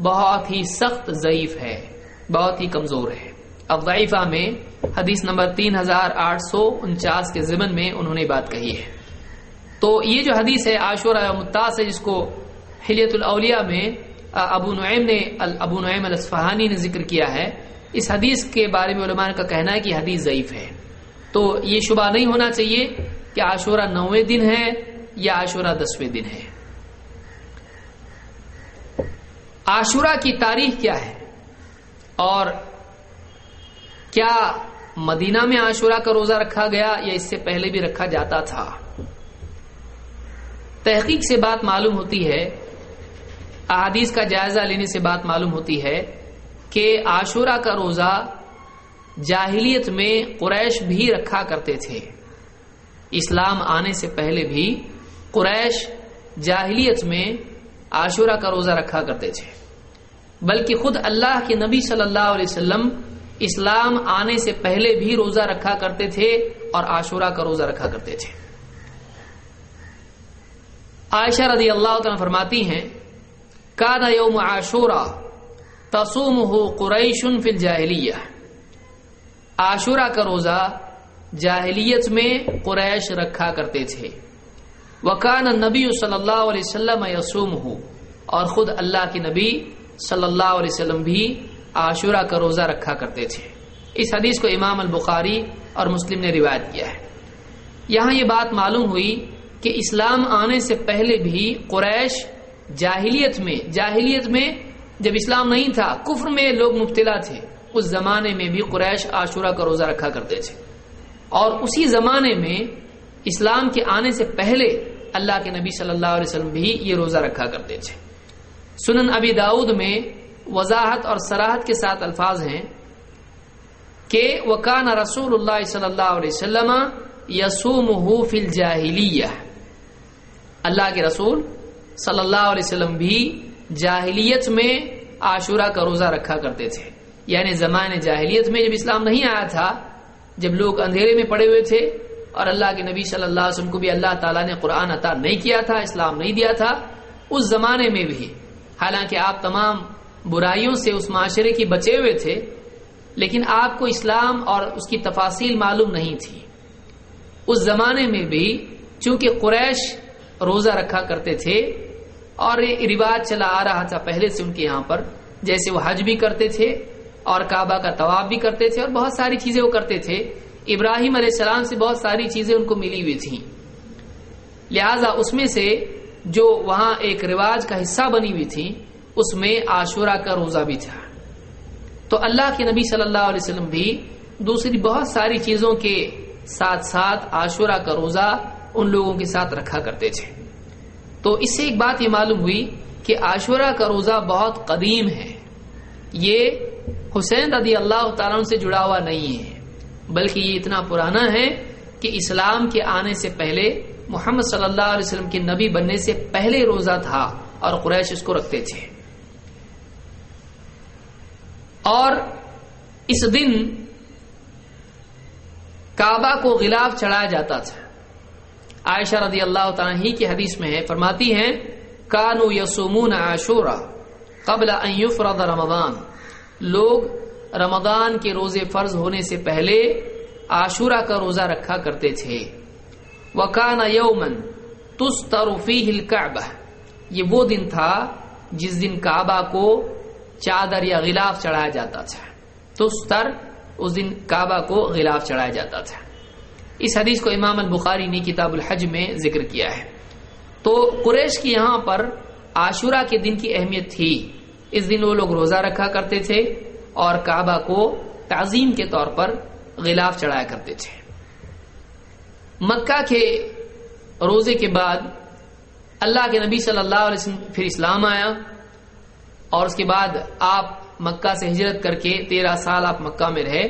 بہت ہی سخت ضعیف ہے، بہت ہی کمزور ہے۔ الضعیفہ میں حدیث نمبر تین ہزار آٹھ سو انچاس کے ضمن میں انہوں نے بات کہی ہے۔ تو یہ جو حدیث ہے عاشورہ متاث ہے، جس کو حلیت الاولیاء میں ابو نعیم نے ابو نعیم الاسفہانی نے ذکر کیا ہے۔ اس حدیث کے بارے میں علماء کا کہنا ہے کہ حدیث ضعیف ہے۔ تو یہ شبہ نہیں ہونا چاہیے کہ عاشورہ نویں دن ہے یا عاشورہ دسویں دن ہے۔ عاشورہ کی تاریخ کیا ہے؟ اور کیا مدینہ میں عاشورہ کا روزہ رکھا گیا یا اس سے پہلے بھی رکھا جاتا تھا؟ تحقیق سے بات معلوم ہوتی ہے، احادیث کا جائزہ لینے سے بات معلوم ہوتی ہے کہ عاشورہ کا روزہ جاہلیت میں قریش بھی رکھا کرتے تھے۔ اسلام آنے سے پہلے بھی قریش جاہلیت میں عاشورہ کا روزہ رکھا کرتے تھے۔ بلکہ خود اللہ کے نبی صلی اللہ علیہ وسلم اسلام آنے سے پہلے بھی روزہ رکھا کرتے تھے اور عاشورہ کا روزہ رکھا کرتے تھے۔ عائشہ رضی اللہ تعالیٰ فرماتی ہیں کاد یوم عاشورہ تسوم ہو قریشن فل جاہلیہ عاشورہ کا روزہ جاہلیت میں قریش رکھا کرتے تھے۔ وکان نبی صلی اللہ علیہ وسلم یسوم ہو اور خود اللہ کے نبی صلی اللہ علیہ وسلم بھی عاشورہ کا روزہ رکھا کرتے تھے۔ اس حدیث کو امام البخاری اور مسلم نے روایت کیا ہے۔ یہاں یہ بات معلوم ہوئی کہ اسلام آنے سے پہلے بھی قریش جاہلیت میں جاہلیت میں جب اسلام نہیں تھا، کفر میں لوگ مبتلا تھے۔ اس زمانے میں بھی قریش عاشورہ کا روزہ رکھا کرتے تھے۔ اور اسی زمانے میں اسلام کے آنے سے پہلے اللہ کے نبی صلی اللہ علیہ وسلم بھی یہ روزہ رکھا کرتے تھے۔ سنن ابی داود میں وضاحت اور سراحت کے ساتھ الفاظ ہیں کہ وکان رسول اللہ صلی اللہ علیہ وسلم یسوم فل جاہلیہ اللہ کے رسول صلی اللہ علیہ وسلم بھی جاہلیت میں عاشورہ کا روزہ رکھا کرتے تھے۔ یعنی زمان جاہلیت میں جب اسلام نہیں آیا تھا، جب لوگ اندھیرے میں پڑے ہوئے تھے اور اللہ کے نبی صلی اللہ علیہ وسلم کو بھی اللہ تعالیٰ نے قرآن عطا نہیں کیا تھا، اسلام نہیں دیا تھا، اس زمانے میں بھی۔ حالانکہ آپ تمام برائیوں سے اس معاشرے کی بچے ہوئے تھے، لیکن آپ کو اسلام اور اس کی تفاصیل معلوم نہیں تھی۔ اس زمانے میں بھی چونکہ قریش روزہ رکھا کرتے تھے اور یہ رواج چلا آ رہا تھا پہلے سے ان کے یہاں پر، جیسے وہ حج بھی کرتے تھے اور کعبہ کا طواب بھی کرتے تھے اور بہت ساری چیزیں وہ کرتے تھے۔ ابراہیم علیہ السلام سے بہت ساری چیزیں ان کو ملی ہوئی تھیں۔ لہذا اس میں سے جو وہاں ایک رواج کا حصہ بنی ہوئی تھی اس میں عاشورہ کا روزہ بھی تھا۔ تو اللہ کے نبی صلی اللہ علیہ وسلم بھی دوسری بہت ساری چیزوں کے ساتھ ساتھ عاشورہ کا روزہ ان لوگوں کے ساتھ رکھا کرتے تھے۔ تو اس سے ایک بات یہ معلوم ہوئی کہ عاشورہ کا روزہ بہت قدیم ہے۔ یہ حسین رضی اللہ تعالیٰ سے جڑا ہوا نہیں ہے، بلکہ یہ اتنا پرانا ہے کہ اسلام کے آنے سے پہلے محمد صلی اللہ علیہ وسلم کے نبی بننے سے پہلے روزہ تھا اور قریش اس کو رکھتے تھے۔ اور اس دن کعبہ کو غلاف چڑھایا جاتا تھا۔ عائشہ رضی اللہ تعالیٰ ہی کی حدیث میں ہے، فرماتی ہیں، کانو یسومون عاشورہ قبل ان یفرض رمضان۔ لوگ رمضان کے روزے فرض ہونے سے پہلے عاشورہ کا روزہ رکھا کرتے تھے۔ وکانا یومن تستر فیہ الکعبہ۔ یہ وہ دن تھا جس دن کعبہ کو چادر یا غلاف چڑھایا جاتا تھا۔ تو اس اس دن کعبہ کو غلاف چڑھایا جاتا تھا۔ اس حدیث کو امام البخاری نے کتاب الحج میں ذکر کیا ہے۔ تو قریش کی یہاں پر عاشورہ کے دن کی اہمیت تھی۔ اس دن وہ لوگ روزہ رکھا کرتے تھے اور کعبہ کو تعظیم کے طور پر غلاف چڑھایا کرتے تھے۔ مکہ کے روزے کے بعد اللہ کے نبی صلی اللہ علیہ وسلم پھر اسلام آیا۔ اور اس کے بعد آپ مکہ سے ہجرت کر کے تیرہ سال آپ مکہ میں رہے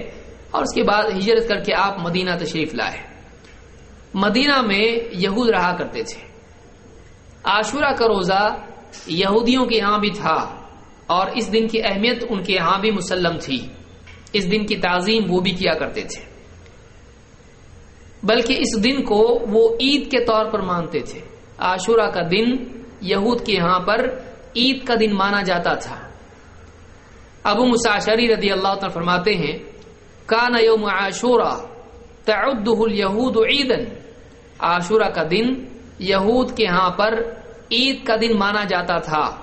اور اس کے بعد ہجرت کر کے آپ مدینہ تشریف لائے۔ مدینہ میں یہود رہا کرتے تھے۔ عاشورہ کا روزہ یہودیوں کے یہاں بھی تھا اور اس دن کی اہمیت ان کے یہاں بھی مسلم تھی۔ اس دن کی تعظیم وہ بھی کیا کرتے تھے۔ بلکہ اس دن کو وہ عید کے طور پر مانتے تھے۔ عاشورہ کا دن یہود کے یہاں پر عید کا دن مانا جاتا تھا۔ ابو مساشری رضی اللہ تعالی فرماتے ہیں، کان یوم عاشورہ تعدہ الیہود عیدن عاشورہ کا دن یہود کے ہاں پر عید کا دن مانا جاتا تھا۔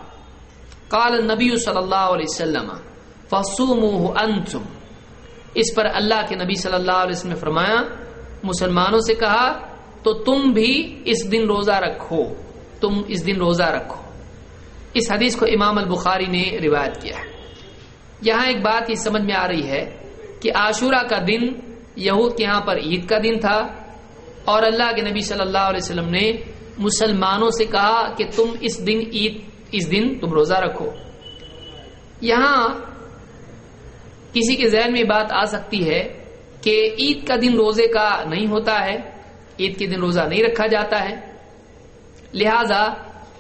قال النبی صلی اللہ علیہ وسلم فصوموه انتم. اس پر اللہ کے نبی صلی اللہ علیہ وسلم نے فرمایا، مسلمانوں سے کہا، تو تم بھی اس دن روزہ رکھو، تم اس دن روزہ رکھو۔ اس حدیث کو امام البخاری نے روایت کیا ہے۔ یہاں ایک بات یہ سمجھ میں آ رہی ہے کہ عاشورہ کا دن یہود کے یہاں پر عید کا دن تھا اور اللہ کے نبی صلی اللہ علیہ وسلم نے مسلمانوں سے کہا کہ تم اس دن عید، اس دن تم روزہ رکھو۔ یہاں کسی کے ذہن میں بات آ سکتی ہے کہ عید کا دن روزے کا نہیں ہوتا ہے، عید کے دن روزہ نہیں رکھا جاتا ہے۔ لہذا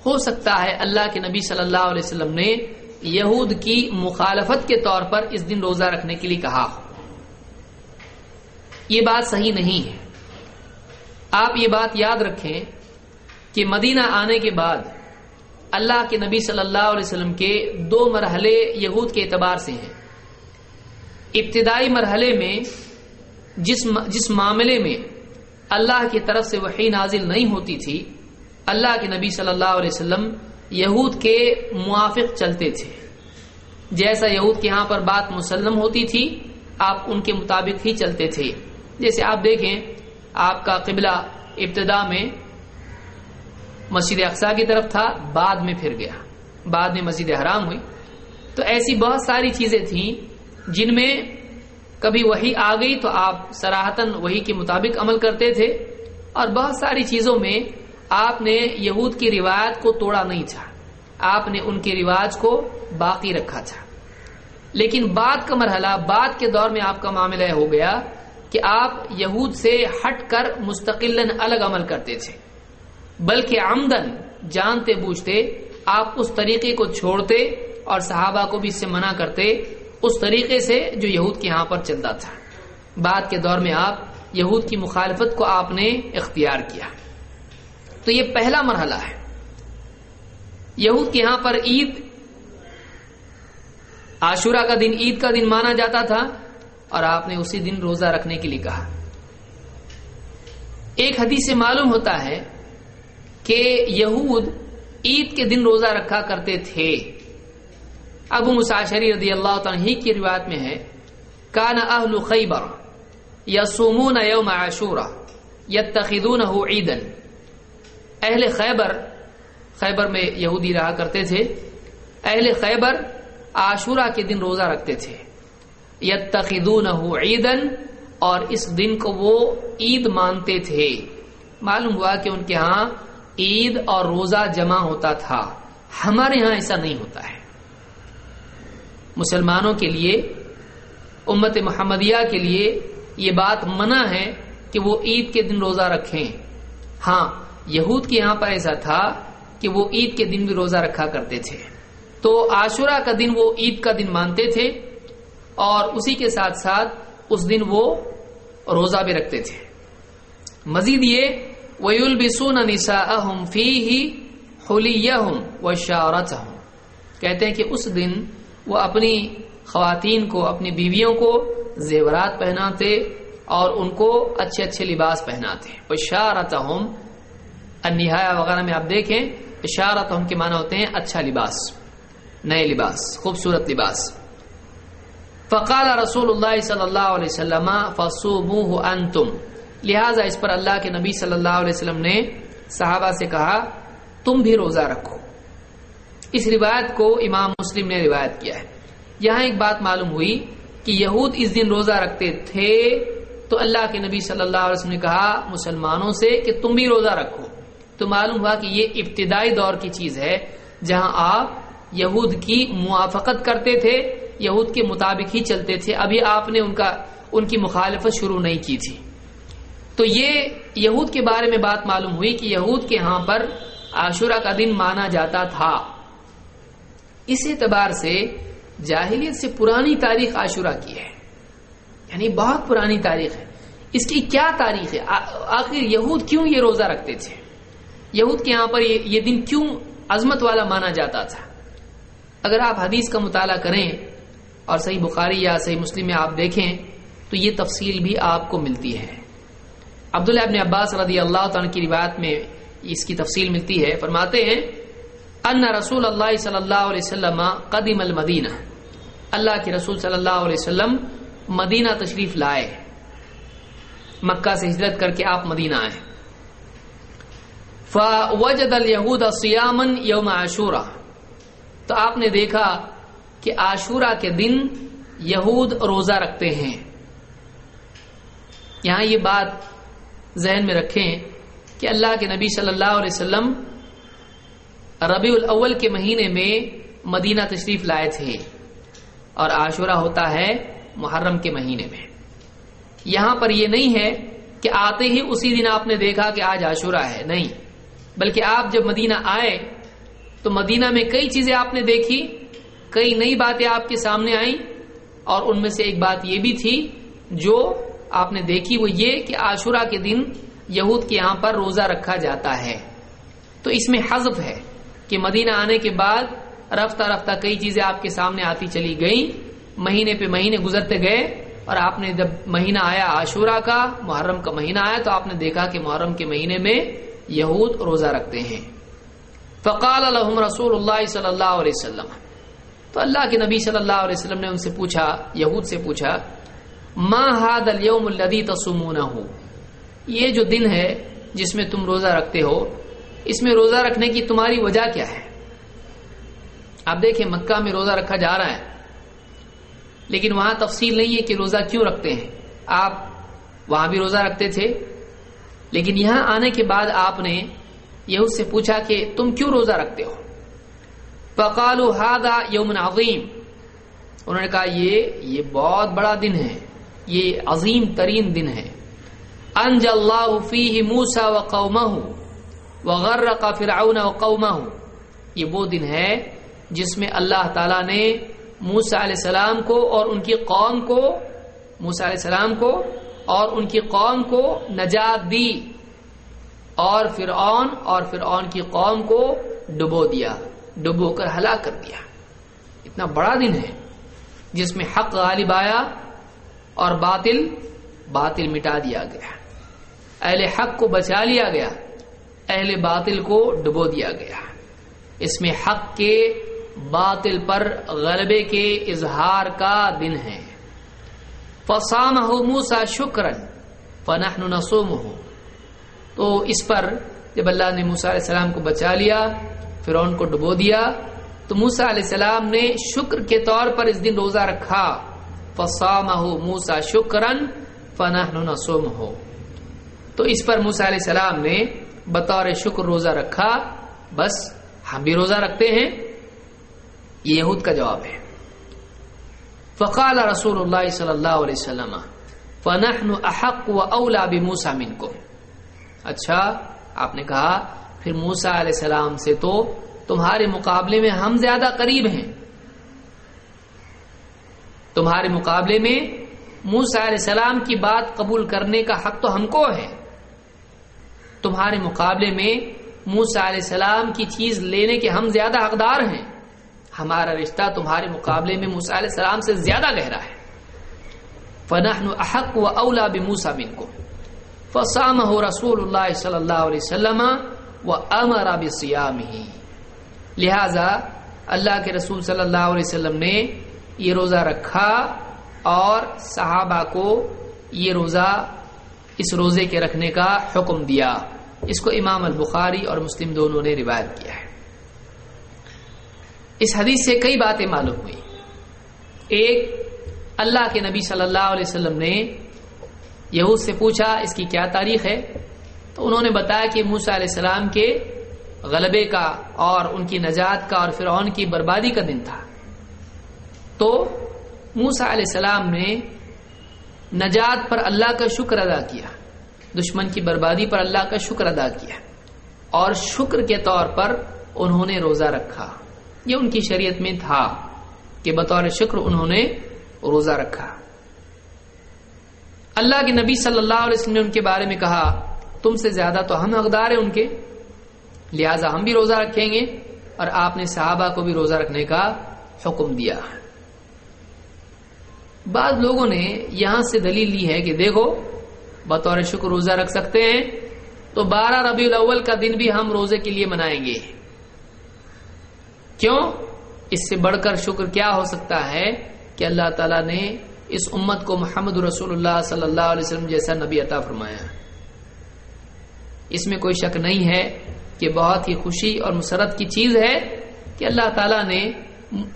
ہو سکتا ہے اللہ کے نبی صلی اللہ علیہ وسلم نے یہود کی مخالفت کے طور پر اس دن روزہ رکھنے کے لیے کہا۔ یہ بات صحیح نہیں ہے۔ آپ یہ بات یاد رکھیں کہ مدینہ آنے کے بعد اللہ کے نبی صلی اللہ علیہ وسلم کے دو مرحلے یہود کے اعتبار سے ہیں۔ ابتدائی مرحلے میں جس جس معاملے میں اللہ کی طرف سے وحی نازل نہیں ہوتی تھی اللہ کے نبی صلی اللہ علیہ وسلم یہود کے موافق چلتے تھے۔ جیسا یہود کے ہاں پر بات مسلم ہوتی تھی، آپ ان کے مطابق ہی چلتے تھے۔ جیسے آپ دیکھیں، آپ کا قبلہ ابتدا میں مسجد اقسا کی طرف تھا، بعد میں پھر گیا۔ بعد میں مسجد حرام ہوئی۔ تو ایسی بہت ساری چیزیں تھیں جن میں کبھی وہی آ گئی تو آپ سراہتن وہی کے مطابق عمل کرتے تھے۔ اور بہت ساری چیزوں میں آپ نے یہود کی روایت کو توڑا نہیں تھا۔ آپ نے ان کے رواج کو باقی رکھا تھا۔ لیکن بعد کا مرحلہ، بعد کے دور میں آپ کا معاملہ ہو گیا کہ آپ یہود سے ہٹ کر مستقل الگ عمل کرتے تھے۔ بلکہ آمدن جانتے بوجھتے آپ اس طریقے کو چھوڑتے اور صحابہ کو بھی اس سے منع کرتے اس طریقے سے جو یہود کے یہاں پر چلتا تھا۔ بعد کے دور میں آپ یہود کی مخالفت کو آپ نے اختیار کیا۔ تو یہ پہلا مرحلہ ہے۔ یہود کے یہاں پر عید، عاشورہ کا دن، عید کا دن مانا جاتا تھا اور آپ نے اسی دن روزہ رکھنے کے لیے کہا۔ ایک حدیث سے معلوم ہوتا ہے کہ یہود عید کے دن روزہ رکھا کرتے تھے۔ ابو مساشری رضی اللہ تعالیٰ کی روایت میں ہے، کان اہل خیبر یسومون یوم عاشورہ یتخذونہ عیدن اہل خیبر خیبر میں یہودی رہا کرتے تھے، اہل خیبر عاشورہ کے دن روزہ رکھتے تھے۔ یتخذونہ عیدن اور اس دن کو وہ عید مانتے تھے۔ معلوم ہوا کہ ان کے ہاں عید اور روزہ جمع ہوتا تھا۔ ہمارے ہاں ایسا نہیں ہوتا ہے۔ مسلمانوں کے لیے، امت محمدیہ کے لیے یہ بات منع ہے کہ وہ عید کے دن روزہ رکھیں۔ ہاں یہود کے یہاں پر ایسا تھا کہ وہ عید کے دن بھی روزہ رکھا کرتے تھے۔ تو عاشورہ کا دن وہ عید کا دن مانتے تھے اور اسی کے ساتھ ساتھ اس دن وہ روزہ بھی رکھتے تھے۔ مزید یہ، وَيُلْبِسُونَ نِسَاءَهُمْ فِيهِ حُلِيَّهُمْ وَشَعْرَتَهُمْ کہتے ہیں کہ اس دن وہ اپنی خواتین کو، اپنی بیویوں کو زیورات پہناتے اور ان کو اچھے اچھے لباس پہناتے۔ وَشَعْرَتَهُمْ النہایہ وغیرہ میں آپ دیکھیں اشارتہم کے معنی ہوتے ہیں اچھا لباس، نئے لباس، خوبصورت لباس۔ فقال رسول اللہ صلی اللہ علیہ وسلم فصوموه انتم۔ لہذا اس پر اللہ کے نبی صلی اللہ علیہ وسلم نے صحابہ سے کہا، تم بھی روزہ رکھو۔ اس روایت کو امام مسلم نے روایت کیا ہے۔ یہاں ایک بات معلوم ہوئی کہ یہود اس دن روزہ رکھتے تھے تو اللہ کے نبی صلی اللہ علیہ وسلم نے کہا مسلمانوں سے کہ تم بھی روزہ رکھو۔ تو معلوم ہوا کہ یہ ابتدائی دور کی چیز ہے جہاں آپ یہود کی موافقت کرتے تھے، یہود کے مطابق ہی چلتے تھے۔ ابھی آپ نے ان کا، ان کی مخالفت شروع نہیں کی تھی۔ تو یہ یہود کے بارے میں بات معلوم ہوئی کہ یہود کے ہاں پر عاشورہ کا دن مانا جاتا تھا۔ اس اعتبار سے جاہلیت سے پرانی تاریخ عاشورہ کی ہے۔ یعنی بہت پرانی تاریخ ہے۔ اس کی کیا تاریخ ہے؟ آخر یہود کیوں یہ روزہ رکھتے تھے؟ یہود کے یہاں پر یہ دن کیوں عظمت والا مانا جاتا تھا؟ اگر آپ حدیث کا مطالعہ کریں اور صحیح بخاری یا صحیح مسلم میں آپ دیکھیں تو یہ تفصیل بھی آپ کو ملتی ہے۔ عبداللہ ابن عباس رضی اللہ تعالیٰ کی روایت میں اس کی تفصیل ملتی ہے۔ فرماتے ہیں، ان رسول اللہ صلی اللہ علیہ وسلم قدیم المدینہ۔ اللہ کے رسول صلی اللہ علیہ وسلم مدینہ تشریف لائے۔ مکہ سے ہجرت کر کے آپ مدینہ آئے۔ فوجد الیہود سیامن یوم عاشورہ تو آپ نے دیکھا کہ عاشورہ کے دن یہود روزہ رکھتے ہیں۔ یہاں یہ بات ذہن میں رکھیں کہ اللہ کے نبی صلی اللہ علیہ وسلم ربیع الاول کے مہینے میں مدینہ تشریف لائے تھے اور عاشورہ ہوتا ہے محرم کے مہینے میں۔ یہاں پر یہ نہیں ہے کہ آتے ہی اسی دن آپ نے دیکھا کہ آج عاشورہ ہے، نہیں۔ بلکہ آپ جب مدینہ آئے تو مدینہ میں کئی چیزیں آپ نے دیکھی، کئی نئی باتیں آپ کے سامنے آئیں، اور ان میں سے ایک بات یہ بھی تھی، جو آپ نے دیکھی وہ یہ کہ عاشورہ کے دن یہود کے یہاں پر روزہ رکھا جاتا ہے۔ تو اس میں حذف ہے کہ مدینہ آنے کے بعد رفتہ رفتہ کئی چیزیں آپ کے سامنے آتی چلی گئیں، مہینے پہ مہینے گزرتے گئے، اور آپ نے جب مہینہ آیا عاشورہ کا، محرم کا مہینہ آیا، تو آپ نے دیکھا کہ محرم کے مہینے میں یہود روزہ رکھتے ہیں۔ فقال الحم رسول اللہ صلی اللہ علیہ وسلم۔ تو اللہ کے نبی صلی اللہ علیہ وسلم نے ان سے پوچھا، یہود سے پوچھا، ما هذا اليوم الذي تصومونه؟ یہ جو دن ہے جس میں تم روزہ رکھتے ہو، اس میں روزہ رکھنے کی تمہاری وجہ کیا ہے؟ آپ دیکھیں، مکہ میں روزہ رکھا جا رہا ہے، لیکن وہاں تفصیل نہیں ہے کہ روزہ کیوں رکھتے ہیں۔ آپ وہاں بھی روزہ رکھتے تھے؟ لیکن یہاں آنے کے بعد آپ نے یہ اس سے پوچھا کہ تم کیوں روزہ رکھتے ہو؟ پکالو ہادا یومن عظیم۔ انہوں نے کہا، یہ یہ بہت بڑا دن ہے، یہ عظیم ترین دن ہے۔ انج اللہ فیہ موسا و قومہ وغرق فرعون و وقومہ یہ وہ دن ہے جس میں اللہ تعالی نے موسا علیہ السلام کو اور ان کی قوم کو موسا علیہ السلام کو اور ان کی قوم کو نجات دی اور فرعون اور فرعون کی قوم کو ڈبو دیا، ڈبو کر ہلاک کر دیا۔ اتنا بڑا دن ہے جس میں حق غالب آیا اور باطل باطل مٹا دیا گیا۔ اہل حق کو بچا لیا گیا، اہل باطل کو ڈبو دیا گیا۔ اس میں حق کے باطل پر غلبے کے اظہار کا دن ہے۔ فسام ہو موسا شکرن فنحن نسوم ہو تو اس پر جب اللہ نے موسا علیہ السلام کو بچا لیا پھر کو ڈبو دیا، تو موسا علیہ السلام نے شکر کے طور پر اس دن روزہ رکھا۔ فسام ہو موسا شکرن فنحن نسوم ہو تو اس پر موسا علیہ السلام نے بطور شکر روزہ رکھا۔ بس ہم بھی روزہ رکھتے ہیں۔ یہ یہود کا جواب ہے۔ فقال رسول اللہ صلی اللہ علیہ وسلم، فنحن احق و اولا بموسا منکم. اچھا آپ نے کہا، پھر موسا علیہ السلام سے تو تمہارے مقابلے میں ہم زیادہ قریب ہیں۔ تمہارے مقابلے میں موسا علیہ السلام کی بات قبول کرنے کا حق تو ہم کو ہے۔ تمہارے مقابلے میں موسا علیہ السلام کی چیز لینے کے ہم زیادہ حقدار ہیں۔ ہمارا رشتہ تمہارے مقابلے میں موسا علیہ السلام سے زیادہ گہرا ہے۔ فنحن احق و اولا بموسا منکم فصامہ رسول اللہ صلی اللہ علیہ وسلم و امر بصیامہ لہذا اللہ کے رسول صلی اللہ علیہ وسلم نے یہ روزہ رکھا اور صحابہ کو یہ روزہ اس روزے کے رکھنے کا حکم دیا۔ اس کو امام البخاری اور مسلم دونوں نے روایت کیا ہے۔ اس حدیث سے کئی باتیں معلوم ہوئی۔ ایک، اللہ کے نبی صلی اللہ علیہ وسلم نے یہود سے پوچھا، اس کی کیا تاریخ ہے؟ تو انہوں نے بتایا کہ موسا علیہ السلام کے غلبے کا اور ان کی نجات کا اور فرعون کی بربادی کا دن تھا۔ تو موسا علیہ السلام نے نجات پر اللہ کا شکر ادا کیا، دشمن کی بربادی پر اللہ کا شکر ادا کیا اور شکر کے طور پر انہوں نے روزہ رکھا۔ یہ ان کی شریعت میں تھا کہ بطور شکر انہوں نے روزہ رکھا۔ اللہ کے نبی صلی اللہ علیہ وسلم نے ان کے بارے میں کہا، تم سے زیادہ تو ہم حقدار ہیں ان کے، لہذا ہم بھی روزہ رکھیں گے اور آپ نے صحابہ کو بھی روزہ رکھنے کا حکم دیا۔ بعض لوگوں نے یہاں سے دلیل لی ہے کہ دیکھو، بطور شکر روزہ رکھ سکتے ہیں تو بارہ ربیع الاول کا دن بھی ہم روزے کے لیے منائیں گے۔ کیوں؟ اس سے بڑھ کر شکر کیا ہو سکتا ہے کہ اللہ تعالیٰ نے اس امت کو محمد رسول اللہ صلی اللہ علیہ وسلم جیسا نبی عطا فرمایا اس میں کوئی شک نہیں ہے کہ بہت ہی خوشی اور مسرت کی چیز ہے کہ اللہ تعالیٰ نے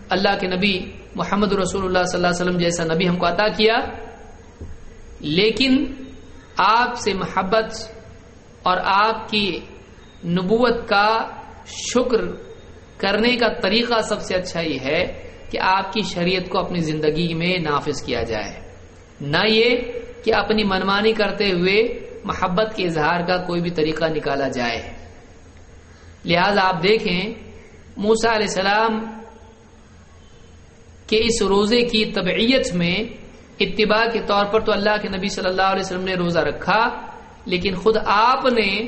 اللہ کے نبی محمد رسول اللہ صلی اللہ علیہ وسلم جیسا نبی ہم کو عطا کیا۔ لیکن آپ سے محبت اور آپ کی نبوت کا شکر کرنے کا طریقہ سب سے اچھا یہ ہے کہ آپ کی شریعت کو اپنی زندگی میں نافذ کیا جائے۔ نہ یہ کہ اپنی منمانی کرتے ہوئے محبت کے اظہار کا کوئی بھی طریقہ نکالا جائے۔ لہذا آپ دیکھیں موسا علیہ السلام کہ اس روزے کی طبعیت میں اتباع کے طور پر تو اللہ کے نبی صلی اللہ علیہ وسلم نے روزہ رکھا، لیکن خود آپ نے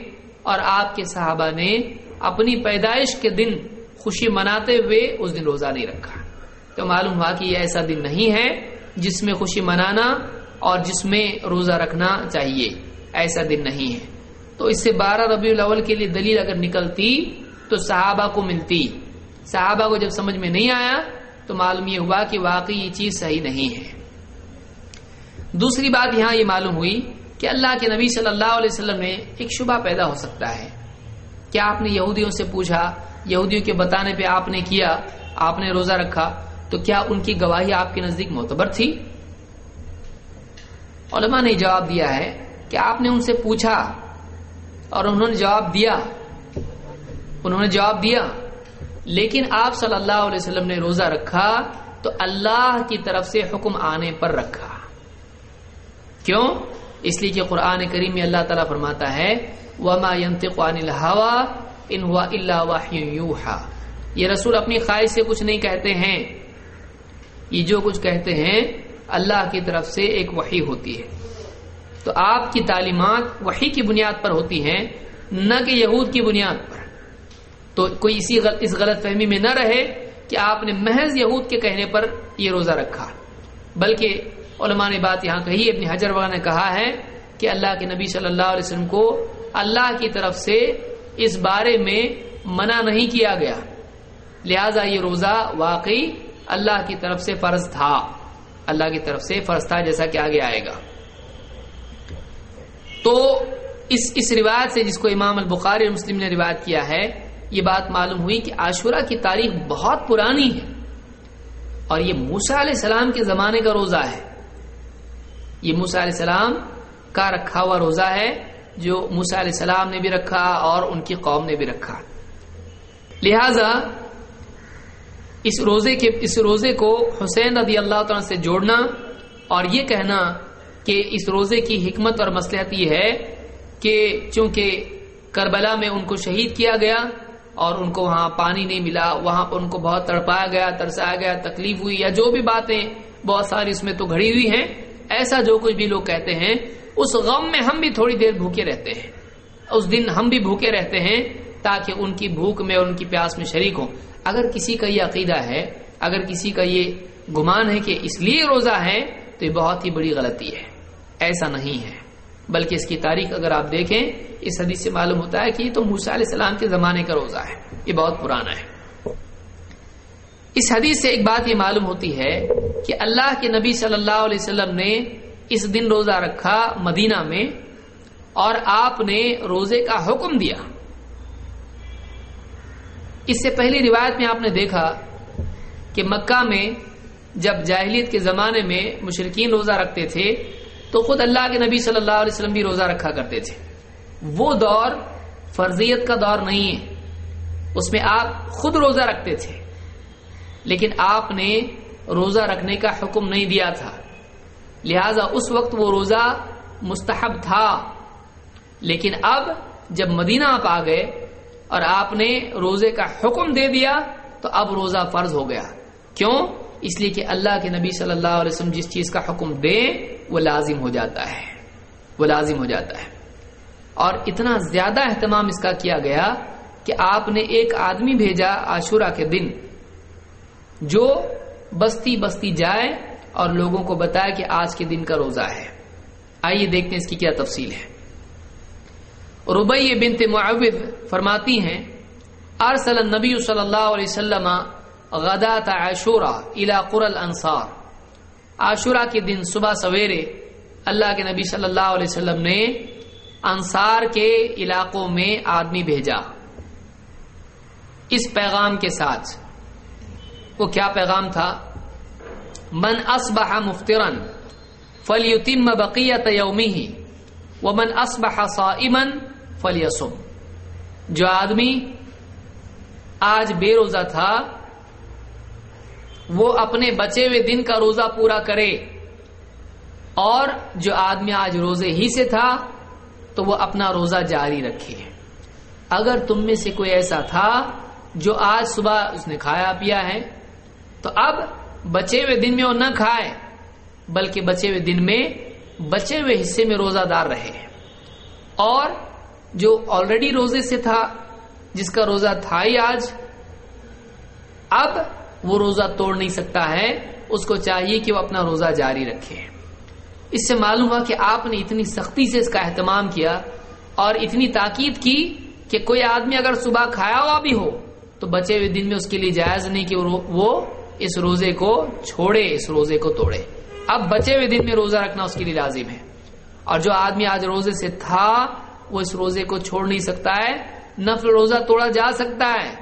اور آپ کے صحابہ نے اپنی پیدائش کے دن خوشی مناتے ہوئے اس دن روزہ نہیں رکھا۔ تو معلوم ہوا کہ یہ ایسا دن نہیں ہے جس میں خوشی منانا اور جس میں روزہ رکھنا چاہیے۔ ایسا دن نہیں ہے۔ تو اس سے بارہ ربیع الاول کے لیے دلیل اگر نکلتی تو صحابہ کو ملتی۔ صحابہ کو جب سمجھ میں نہیں آیا تو معلوم یہ ہوا کہ واقعی یہ چیز صحیح نہیں ہے۔ دوسری بات یہاں یہ معلوم ہوئی کہ اللہ کے نبی صلی اللہ علیہ وسلم میں ایک شبہ پیدا ہو سکتا ہے۔ کیا آپ نے یہودیوں سے پوچھا یہودیوں کے بتانے پہ آپ نے کیا، آپ نے روزہ رکھا، تو کیا ان کی گواہی آپ کے نزدیک معتبر تھی؟ علماء نے جواب دیا ہے کہ آپ نے ان سے پوچھا اور انہوں نے جواب دیا۔ انہوں نے جواب دیا، لیکن آپ صلی اللہ علیہ وسلم نے روزہ رکھا تو اللہ کی طرف سے حکم آنے پر رکھا۔ کیوں؟ اس لیے کہ قرآن کریم میں اللہ تعالیٰ فرماتا ہے، وما ينطق عن الهوى ان هو الا وحي یہ رسول اپنی خواہش سے کچھ نہیں کہتے ہیں۔ یہ جو کچھ کہتے ہیں، اللہ کی طرف سے ایک وحی ہوتی ہے۔ تو آپ کی تعلیمات وحی کی بنیاد پر ہوتی ہیں، نہ کہ یہود کی بنیاد پر۔ تو کوئی اسی غلط اس غلط فہمی میں نہ رہے کہ آپ نے محض یہود کے کہنے پر یہ روزہ رکھا۔ بلکہ علماء نے بات یہاں کہی، ابن حجر وغیرہ نے کہا ہے کہ اللہ کے نبی صلی اللہ علیہ وسلم کو اللہ کی طرف سے اس بارے میں منع نہیں کیا گیا۔ لہذا یہ روزہ واقعی اللہ کی طرف سے فرض تھا۔ اللہ کی طرف سے فرض تھا جیسا کہ آگے آئے گا۔ تو اس اس روایت سے جس کو امام البخاری اور مسلم نے روایت کیا ہے، یہ بات معلوم ہوئی کہ عاشورہ کی تاریخ بہت پرانی ہے۔ اور یہ موسا علیہ السلام کے زمانے کا روزہ ہے۔ یہ موسا علیہ السلام کا رکھا ہوا روزہ ہے۔ جو موسا علیہ السلام نے بھی رکھا اور ان کی قوم نے بھی رکھا۔ لہذا اس روزے کے، اس روزے کو حسین رضی اللہ تعالیٰ سے جوڑنا اور یہ کہنا کہ اس روزے کی حکمت اور مسلحت یہ ہے کہ چونکہ کربلا میں ان کو شہید کیا گیا اور ان کو وہاں پانی نہیں ملا، وہاں پر ان کو بہت تڑپایا گیا، ترسایا گیا، تکلیف ہوئی یا جو بھی باتیں بہت ساری اس میں تو گھڑی ہوئی ہیں ایسا جو کچھ بھی لوگ کہتے ہیں، اس غم میں ہم بھی تھوڑی دیر بھوکے رہتے ہیں۔ اس دن ہم بھی بھوکے رہتے ہیں تاکہ ان کی بھوک میں اور ان کی پیاس میں شریک ہوں۔ اگر کسی کا یہ عقیدہ ہے، اگر کسی کا یہ گمان ہے کہ اس لیے روزہ ہے، تو یہ بہت ہی بڑی غلطی ہے۔ ایسا نہیں ہے۔ بلکہ اس کی تاریخ اگر آپ دیکھیں، اس حدیث سے معلوم ہوتا ہے کہ یہ تو موسیٰ علیہ السلام کے زمانے کا روزہ ہے۔ یہ بہت پرانا ہے۔ اس حدیث سے ایک بات یہ معلوم ہوتی ہے کہ اللہ کے نبی صلی اللہ علیہ وسلم نے اس دن روزہ رکھا مدینہ میں اور آپ نے روزے کا حکم دیا۔ اس سے پہلی روایت میں آپ نے دیکھا کہ مکہ میں جب جاہلیت کے زمانے میں مشرقین روزہ رکھتے تھے تو خود اللہ کے نبی صلی اللہ علیہ وسلم بھی روزہ رکھا کرتے تھے۔ وہ دور فرضیت کا دور نہیں ہے۔ اس میں آپ خود روزہ رکھتے تھے۔ لیکن آپ نے روزہ رکھنے کا حکم نہیں دیا تھا۔ لہذا اس وقت وہ روزہ مستحب تھا۔ لیکن اب جب مدینہ آپ آ گئے اور آپ نے روزے کا حکم دے دیا تو اب روزہ فرض ہو گیا۔ کیوں؟ اس لیے کہ اللہ کے نبی صلی اللہ علیہ وسلم جس چیز کا حکم دے وہ لازم ہو جاتا ہے۔ وہ لازم ہو جاتا ہے۔ اور اتنا زیادہ اہتمام اس کا کیا گیا کہ آپ نے ایک آدمی بھیجا عاشورہ کے دن۔ جو بستی بستی جائے اور لوگوں کو بتایا کہ آج کے دن کا روزہ ہے۔ آئیے دیکھتے ہیں اس کی کیا تفصیل ہے۔ ربی بنت معوذ فرماتی ہیں، ارسل النبی صلی اللہ علیہ وسلم غدات عاشورہ الى قرى الانصار۔ عاشورہ کے دن صبح سویرے اللہ کے نبی صلی اللہ علیہ وسلم نے انصار کے علاقوں میں آدمی بھیجا۔ اس پیغام کے ساتھ وہ کیا پیغام تھا؟ من اصبح مفترن فلیتم بقیت یومی ومن اصبح صائما فلیصم۔ جو آدمی آج بے روزہ تھا، وہ اپنے بچے ہوئے دن کا روزہ پورا کرے۔ اور جو آدمی آج روزے ہی سے تھا، تو وہ اپنا روزہ جاری رکھے۔ اگر تم میں سے کوئی ایسا تھا جو آج صبح اس نے کھایا پیا ہے تو اب بچے ہوئے دن میں وہ نہ کھائے، بلکہ بچے ہوئے دن میں بچے ہوئے حصے میں روزہ دار رہے۔ اور جو آلریڈی روزے سے تھا، جس کا روزہ تھا ہی آج، اب وہ روزہ توڑ نہیں سکتا ہے، اس کو چاہیے کہ وہ اپنا روزہ جاری رکھے۔ اس سے معلوم ہوا کہ آپ نے اتنی سختی سے اس کا اہتمام کیا اور اتنی تاکید کی کہ کوئی آدمی اگر صبح کھایا ہوا بھی ہو، تو بچے ہوئے دن میں اس کے لیے جائز نہیں کہ وہ اس روزے کو چھوڑے، اس روزے کو توڑے۔ اب بچے ہوئے دن میں روزہ رکھنا اس کے لیے لازم ہے۔ اور جو آدمی آج روزے سے تھا، وہ اس روزے کو چھوڑ نہیں سکتا ہے، نفل روزہ توڑا جا سکتا ہے۔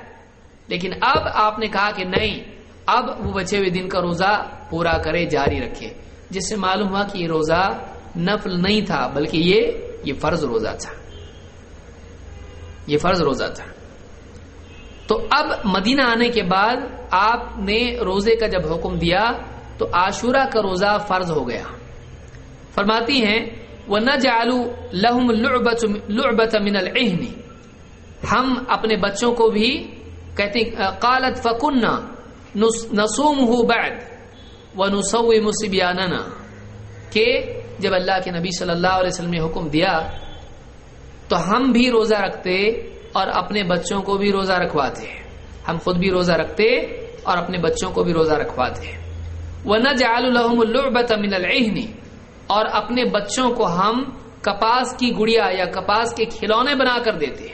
لیکن اب آپ نے کہا کہ نہیں، اب وہ بچے ہوئے دن کا روزہ پورا کرے، جاری رکھے۔ جس سے معلوم ہوا کہ یہ روزہ نفل نہیں تھا، بلکہ یہ یہ فرض روزہ تھا۔ یہ فرض روزہ تھا۔ تو اب مدینہ آنے کے بعد آپ نے روزے کا جب حکم دیا تو عاشورہ کا روزہ فرض ہو گیا۔ فرماتی ہیں وہ نہ جالو لہم لعبت من العہن ہم اپنے بچوں کو بھی کہتے قالت فکن نسوم ہو بعد و نسو مصبیاننا کہ جب اللہ کے نبی صلی اللہ علیہ وسلم نے حکم دیا تو ہم بھی روزہ رکھتے اور اپنے بچوں کو بھی روزہ رکھواتے ہم خود بھی روزہ رکھتے اور اپنے بچوں کو بھی روزہ رکھواتے وہ نہ جال الحم من العہنی اور اپنے بچوں کو ہم کپاس کی گڑیا یا کپاس کے کھلونے بنا کر دیتے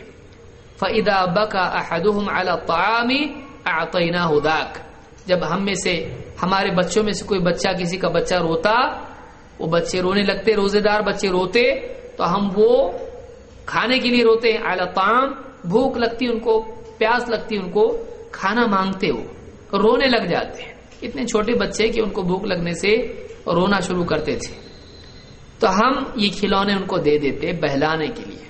فعدا بکا احدہم علی الطعام اعطینا ہداک جب ہم میں سے ہمارے بچوں میں سے کوئی بچہ کسی کا بچہ روتا، وہ بچے رونے لگتے، روزے دار بچے روتے، تو ہم وہ کھانے کے لیے روتے ہیں۔ اعلی بھوک لگتی ان کو، پیاس لگتی ان کو، کھانا مانگتے ہو، رونے لگ جاتے ہیں۔ اتنے چھوٹے بچے کہ ان کو بھوک لگنے سے رونا شروع کرتے تھے۔ تو ہم یہ کھلونے ان کو دے دیتے بہلانے کے لیے۔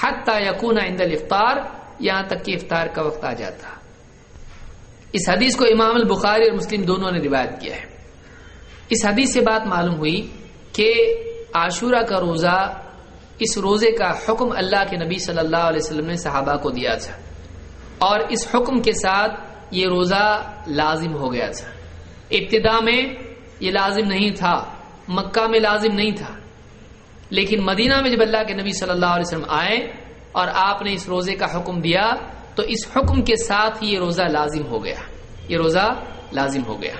حتی یقون عند الافطار، یہاں تک کہ افطار کا وقت آ جاتا۔ اس حدیث کو امام البخاری اور مسلم دونوں نے روایت کیا ہے۔ اس حدیث سے بات معلوم ہوئی کہ عاشورہ کا روزہ اس روزے کا حکم اللہ کے نبی صلی اللہ علیہ وسلم نے صحابہ کو دیا تھا اور اس حکم کے ساتھ یہ روزہ لازم ہو گیا تھا۔ ابتدا میں یہ لازم نہیں تھا، مکہ میں لازم نہیں تھا۔ لیکن مدینہ میں جب اللہ کے نبی صلی اللہ علیہ وسلم آئے اور آپ نے اس روزے کا حکم دیا، تو اس حکم کے ساتھ یہ روزہ لازم ہو گیا۔ یہ روزہ لازم ہو گیا۔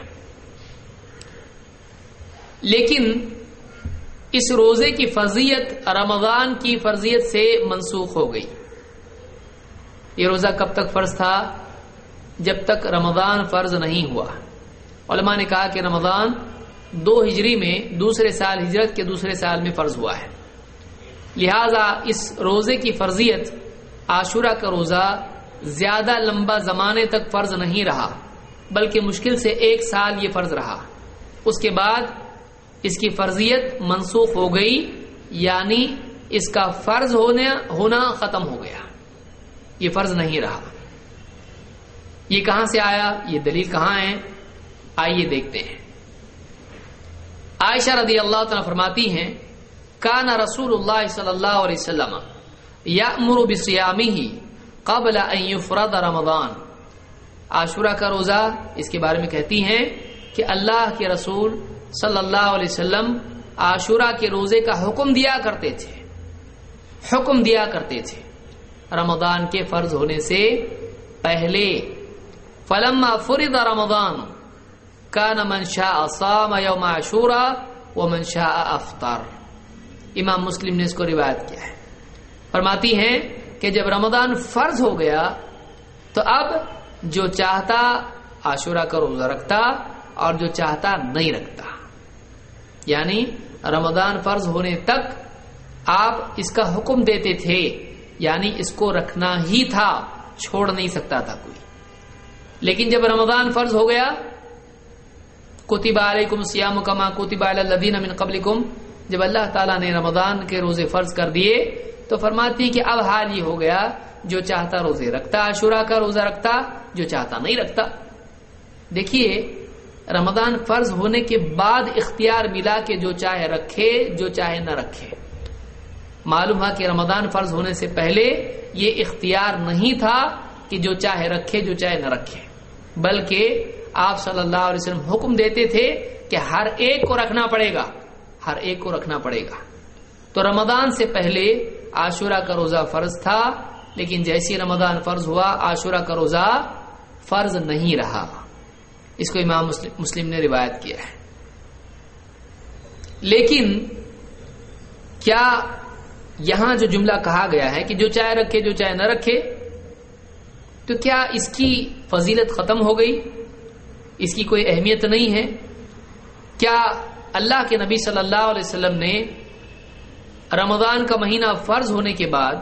لیکن اس روزے کی فرضیت رمضان کی فرضیت سے منسوخ ہو گئی۔ یہ روزہ کب تک فرض تھا؟ جب تک رمضان فرض نہیں ہوا۔ علماء نے کہا کہ رمضان دو ہجری میں دوسرے سال ہجرت کے دوسرے سال میں فرض ہوا ہے۔ لہذا اس روزے کی فرضیت عاشورہ کا روزہ زیادہ لمبا زمانے تک فرض نہیں رہا، بلکہ مشکل سے ایک سال یہ فرض رہا۔ اس کے بعد اس کی فرضیت منسوخ ہو گئی یعنی اس کا فرض ہونے، ہونا ختم ہو گیا۔ یہ فرض نہیں رہا۔ یہ کہاں سے آیا؟ یہ دلیل کہاں ہے؟ آئیے دیکھتے ہیں۔ عائشہ رضی اللہ تعالیٰ فرماتی ہیں کانا رسول اللہ صلی اللہ علیہ وسلم یا بسیامی ہی قبل فرد رمضان. عاشورہ کا روزہ اس کے بارے میں کہتی ہیں کہ اللہ کے رسول صلی اللہ علیہ وسلم عاشورہ کے روزے کا حکم دیا کرتے تھے۔ حکم دیا کرتے تھے۔ رمضان کے فرض ہونے سے پہلے فلما فرد رمضان کا نہ منشا اسام یوم عاشورہ و منشا افطار امام مسلم نے اس کو روایت کیا ہے۔ فرماتی ہیں کہ جب رمضان فرض ہو گیا تو اب جو چاہتا عاشورہ کا روزہ رکھتا اور جو چاہتا نہیں رکھتا۔ یعنی رمضان فرض ہونے تک آپ اس کا حکم دیتے تھے یعنی اس کو رکھنا ہی تھا، چھوڑ نہیں سکتا تھا کوئی۔ لیکن جب رمضان فرض ہو گیا کوتیبہ علیکم سیام کما کوتیبہ الدین امن قبل جب اللہ تعالیٰ نے رمضان کے روزے فرض کر دیے، تو فرماتی کہ اب حال یہ ہو گیا، جو چاہتا روزے رکھتا عشورہ کا روزہ رکھتا، جو چاہتا نہیں رکھتا۔ دیکھیے رمضان فرض ہونے کے بعد اختیار ملا کہ جو چاہے رکھے، جو چاہے نہ رکھے۔ معلوم ہے کہ رمضان فرض ہونے سے پہلے یہ اختیار نہیں تھا کہ جو چاہے رکھے، جو چاہے نہ رکھے۔ بلکہ آپ صلی اللہ علیہ وسلم حکم دیتے تھے کہ ہر ایک کو رکھنا پڑے گا، ہر ایک کو رکھنا پڑے گا۔ تو رمضان سے پہلے عاشورہ کا روزہ فرض تھا، لیکن جیسی رمضان فرض ہوا، عاشورہ کا روزہ فرض نہیں رہا۔ اس کو امام مسلم نے روایت کیا ہے۔ لیکن کیا یہاں جو جملہ کہا گیا ہے کہ جو چاہے رکھے، جو چاہے نہ رکھے، تو کیا اس کی فضیلت ختم ہو گئی؟ اس کی کوئی اہمیت نہیں ہے۔ کیا اللہ کے نبی صلی اللہ علیہ وسلم نے رمضان کا مہینہ فرض ہونے کے بعد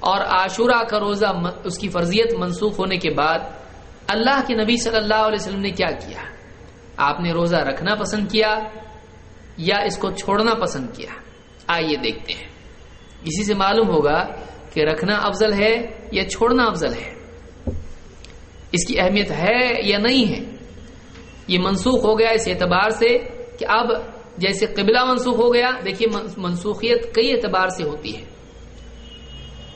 اور عاشورہ کا روزہ اس کی فرضیت منسوخ ہونے کے بعد اللہ کے نبی صلی اللہ علیہ وسلم نے کیا کیا؟ آپ نے روزہ رکھنا پسند کیا یا اس کو چھوڑنا پسند کیا؟ آئیے دیکھتے ہیں۔ اسی سے معلوم ہوگا کہ رکھنا افضل ہے یا چھوڑنا افضل ہے۔ اس کی اہمیت ہے یا نہیں ہے؟ یہ منسوخ ہو گیا اس اعتبار سے کہ اب جیسے قبلہ منسوخ ہو گیا، دیکھیے منسوخیت کئی اعتبار سے ہوتی ہے۔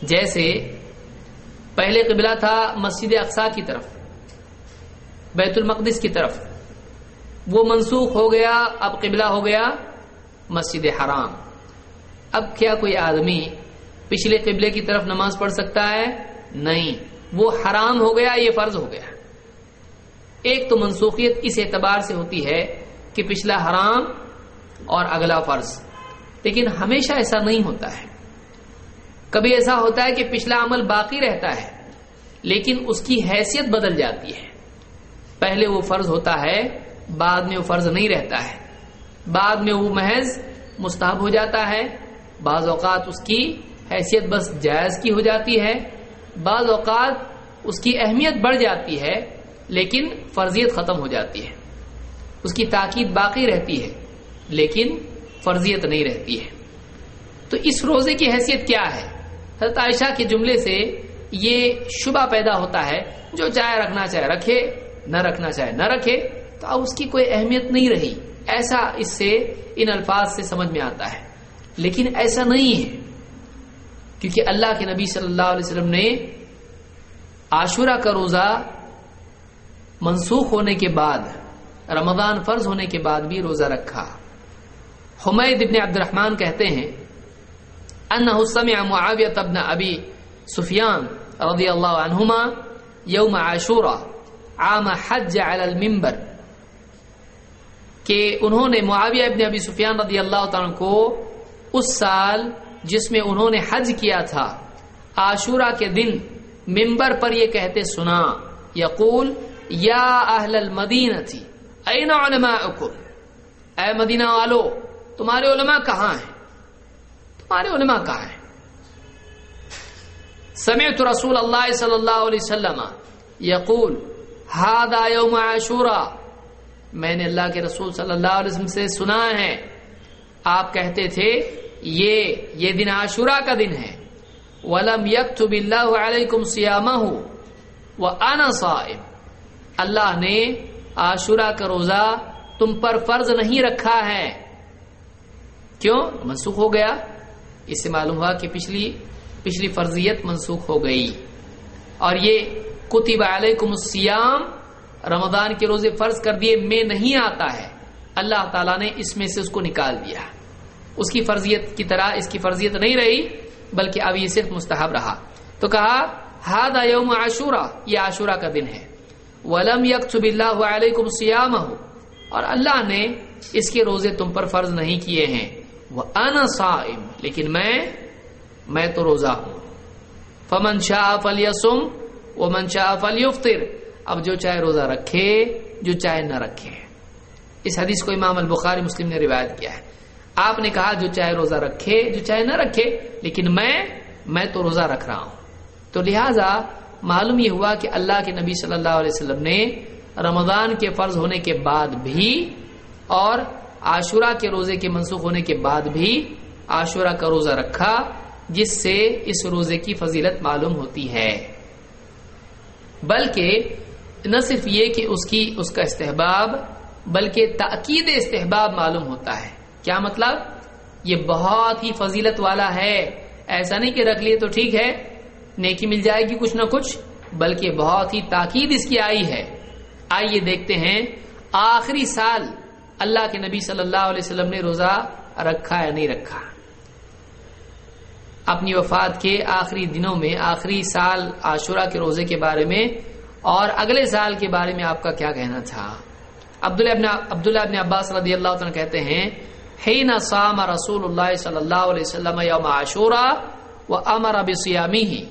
جیسے پہلے قبلہ تھا مسجد اقسا کی طرف۔ بیت المقدس کی طرف۔ وہ منسوخ ہو گیا، اب قبلہ ہو گیا مسجد حرام۔ اب کیا کوئی آدمی پچھلے قبلے کی طرف نماز پڑھ سکتا ہے؟ نہیں۔ وہ حرام ہو گیا، یہ فرض ہو گیا۔ ایک تو منسوخیت اس اعتبار سے ہوتی ہے کہ پچھلا حرام اور اگلا فرض۔ لیکن ہمیشہ ایسا نہیں ہوتا ہے۔ کبھی ایسا ہوتا ہے کہ پچھلا عمل باقی رہتا ہے، لیکن اس کی حیثیت بدل جاتی ہے۔ پہلے وہ فرض ہوتا ہے، بعد میں وہ فرض نہیں رہتا ہے۔ بعد میں وہ محض مستحب ہو جاتا ہے۔ بعض اوقات اس کی حیثیت بس جائز کی ہو جاتی ہے۔ بعض اوقات اس کی اہمیت بڑھ جاتی ہے، لیکن فرضیت ختم ہو جاتی ہے۔ اس کی تاکید باقی رہتی ہے، لیکن فرضیت نہیں رہتی ہے۔ تو اس روزے کی حیثیت کیا ہے؟ حضرت عائشہ کے جملے سے یہ شبہ پیدا ہوتا ہے، جو چاہے رکھنا چاہے رکھے۔ نہ رکھنا چاہے، نہ رکھے تو اب اس کی کوئی اہمیت نہیں رہی۔ ایسا اس سے، ان الفاظ سے سمجھ میں آتا ہے۔ لیکن ایسا نہیں ہے۔ کیونکہ اللہ کے نبی صلی اللہ علیہ وسلم نے عاشورہ کا روزہ منسوخ ہونے کے بعد، رمضان فرض ہونے کے بعد بھی روزہ رکھا۔ حمید ابن عبد الرحمن کہتے ہیں انه سمع معاویہ ابن ابی سفیان رضی اللہ عنہما یوم عاشورہ۔ عام حج علی المنبر، کہ انہوں نے معاویہ ابن ابی سفیان رضی اللہ تعالیٰ کو اس سال جس میں انہوں نے حج کیا تھا، عاشورہ کے دن ممبر پر یہ کہتے، سنا، یقول، یا اہل المدینہ تھی این علماءکم اے مدینہ والو، تمہارے علماء کہاں ہیں؟ تمہارے علماء کہاں ہیں؟ سمعت رسول اللہ صلی اللہ علیہ وسلم یقول ہادا یوم عاشورا۔ میں نے اللہ کے رسول صلی اللہ علیہ وسلم سے سنا ہے۔ آپ کہتے تھے، یہ یہ دن عاشورا کا دن ہے۔ ولم یکتب اللہ علیکم سیامہ وانا صائم۔ اللہ نے عاشورا کا روزہ تم پر فرض نہیں رکھا ہے۔ کیوں؟ منسوخ ہو گیا۔ اس سے معلوم ہوا کہ پچھلی پچھلی فرضیت منسوخ ہو گئی۔ اور یہ کتب علیکم السیام رمضان کے روزے فرض کر دیے، میں نہیں آتا ہے۔ اللہ تعالیٰ نے اس میں سے اس کو نکال دیا۔ اس کی فرضیت کی طرح اس کی فرضیت نہیں رہی، بلکہ اب یہ صرف مستحب رہا۔ تو کہا ہاد یوم عاشورہ، یہ عاشورہ کا دن ہے۔ ولم یکتب اللہ علیکم سیام اور اللہ نے اس کے روزے تم پر فرض نہیں کیے ہیں۔ وہ لیکن میں میں تو روزہ ہوں۔ فمن شاہ فلیسم ومن شاہ فلیفطر اب جو چاہے روزہ رکھے، جو چاہے نہ رکھے۔ اس حدیث کو امام البخاری مسلم نے روایت کیا ہے۔ آپ نے کہا جو چاہے روزہ رکھے، جو چاہے نہ رکھے، لیکن میں میں تو روزہ رکھ رہا ہوں۔ تو لہذا معلوم یہ ہوا کہ اللہ کے نبی صلی اللہ علیہ وسلم نے رمضان کے فرض ہونے کے بعد بھی اور عاشورہ کے روزے کے منسوخ ہونے کے بعد بھی عاشورہ کا روزہ رکھا، جس سے اس روزے کی فضیلت معلوم ہوتی ہے۔ بلکہ نہ صرف یہ کہ اس کی، اس کا استحباب، بلکہ تاکید استحباب معلوم ہوتا ہے۔ کیا مطلب؟ یہ بہت ہی فضیلت والا ہے۔ ایسا نہیں کہ رکھ لیے تو ٹھیک ہے، نیکی مل جائے گی کچھ نہ کچھ، بلکہ بہت ہی تاکید اس کی آئی ہے۔ آئیے دیکھتے ہیں، آخری سال اللہ کے نبی صلی اللہ علیہ وسلم نے روزہ رکھا یا نہیں رکھا؟ اپنی وفات کے آخری دنوں میں، آخری سال عاشورہ کے روزے کے بارے میں اور اگلے سال کے بارے میں آپ کا کیا کہنا تھا؟ عبداللہ ابن عبداللہ ابن عباس رضی اللہ عنہ کہتے ہیں، حین صام رسول اللہ صلی اللہ علیہ وسلم یوم عاشورہ و امر بصیامی ہی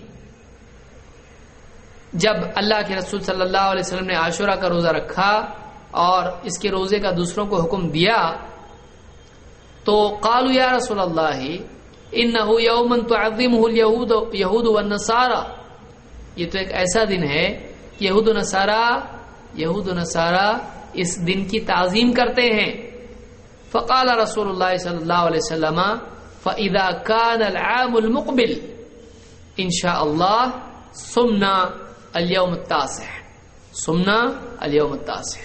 جب اللہ کے رسول صلی اللہ علیہ وسلم نے عاشورہ کا روزہ رکھا اور اس کے روزے کا دوسروں کو حکم دیا، تو قالو یا رسول اللہ انه یوما تعظمه اليهود یہود والنصارى. یہ تو ایک ایسا دن ہے کہ یہود و نصارا یہود و نصارا اس دن کی تعظیم کرتے ہیں۔ فقال رسول اللہ صلی اللہ علیہ وسلم فاذا كان العام المقبل۔ ان شاء الله صمنا اليوم التاسع۔ صمنا اليوم التاسع۔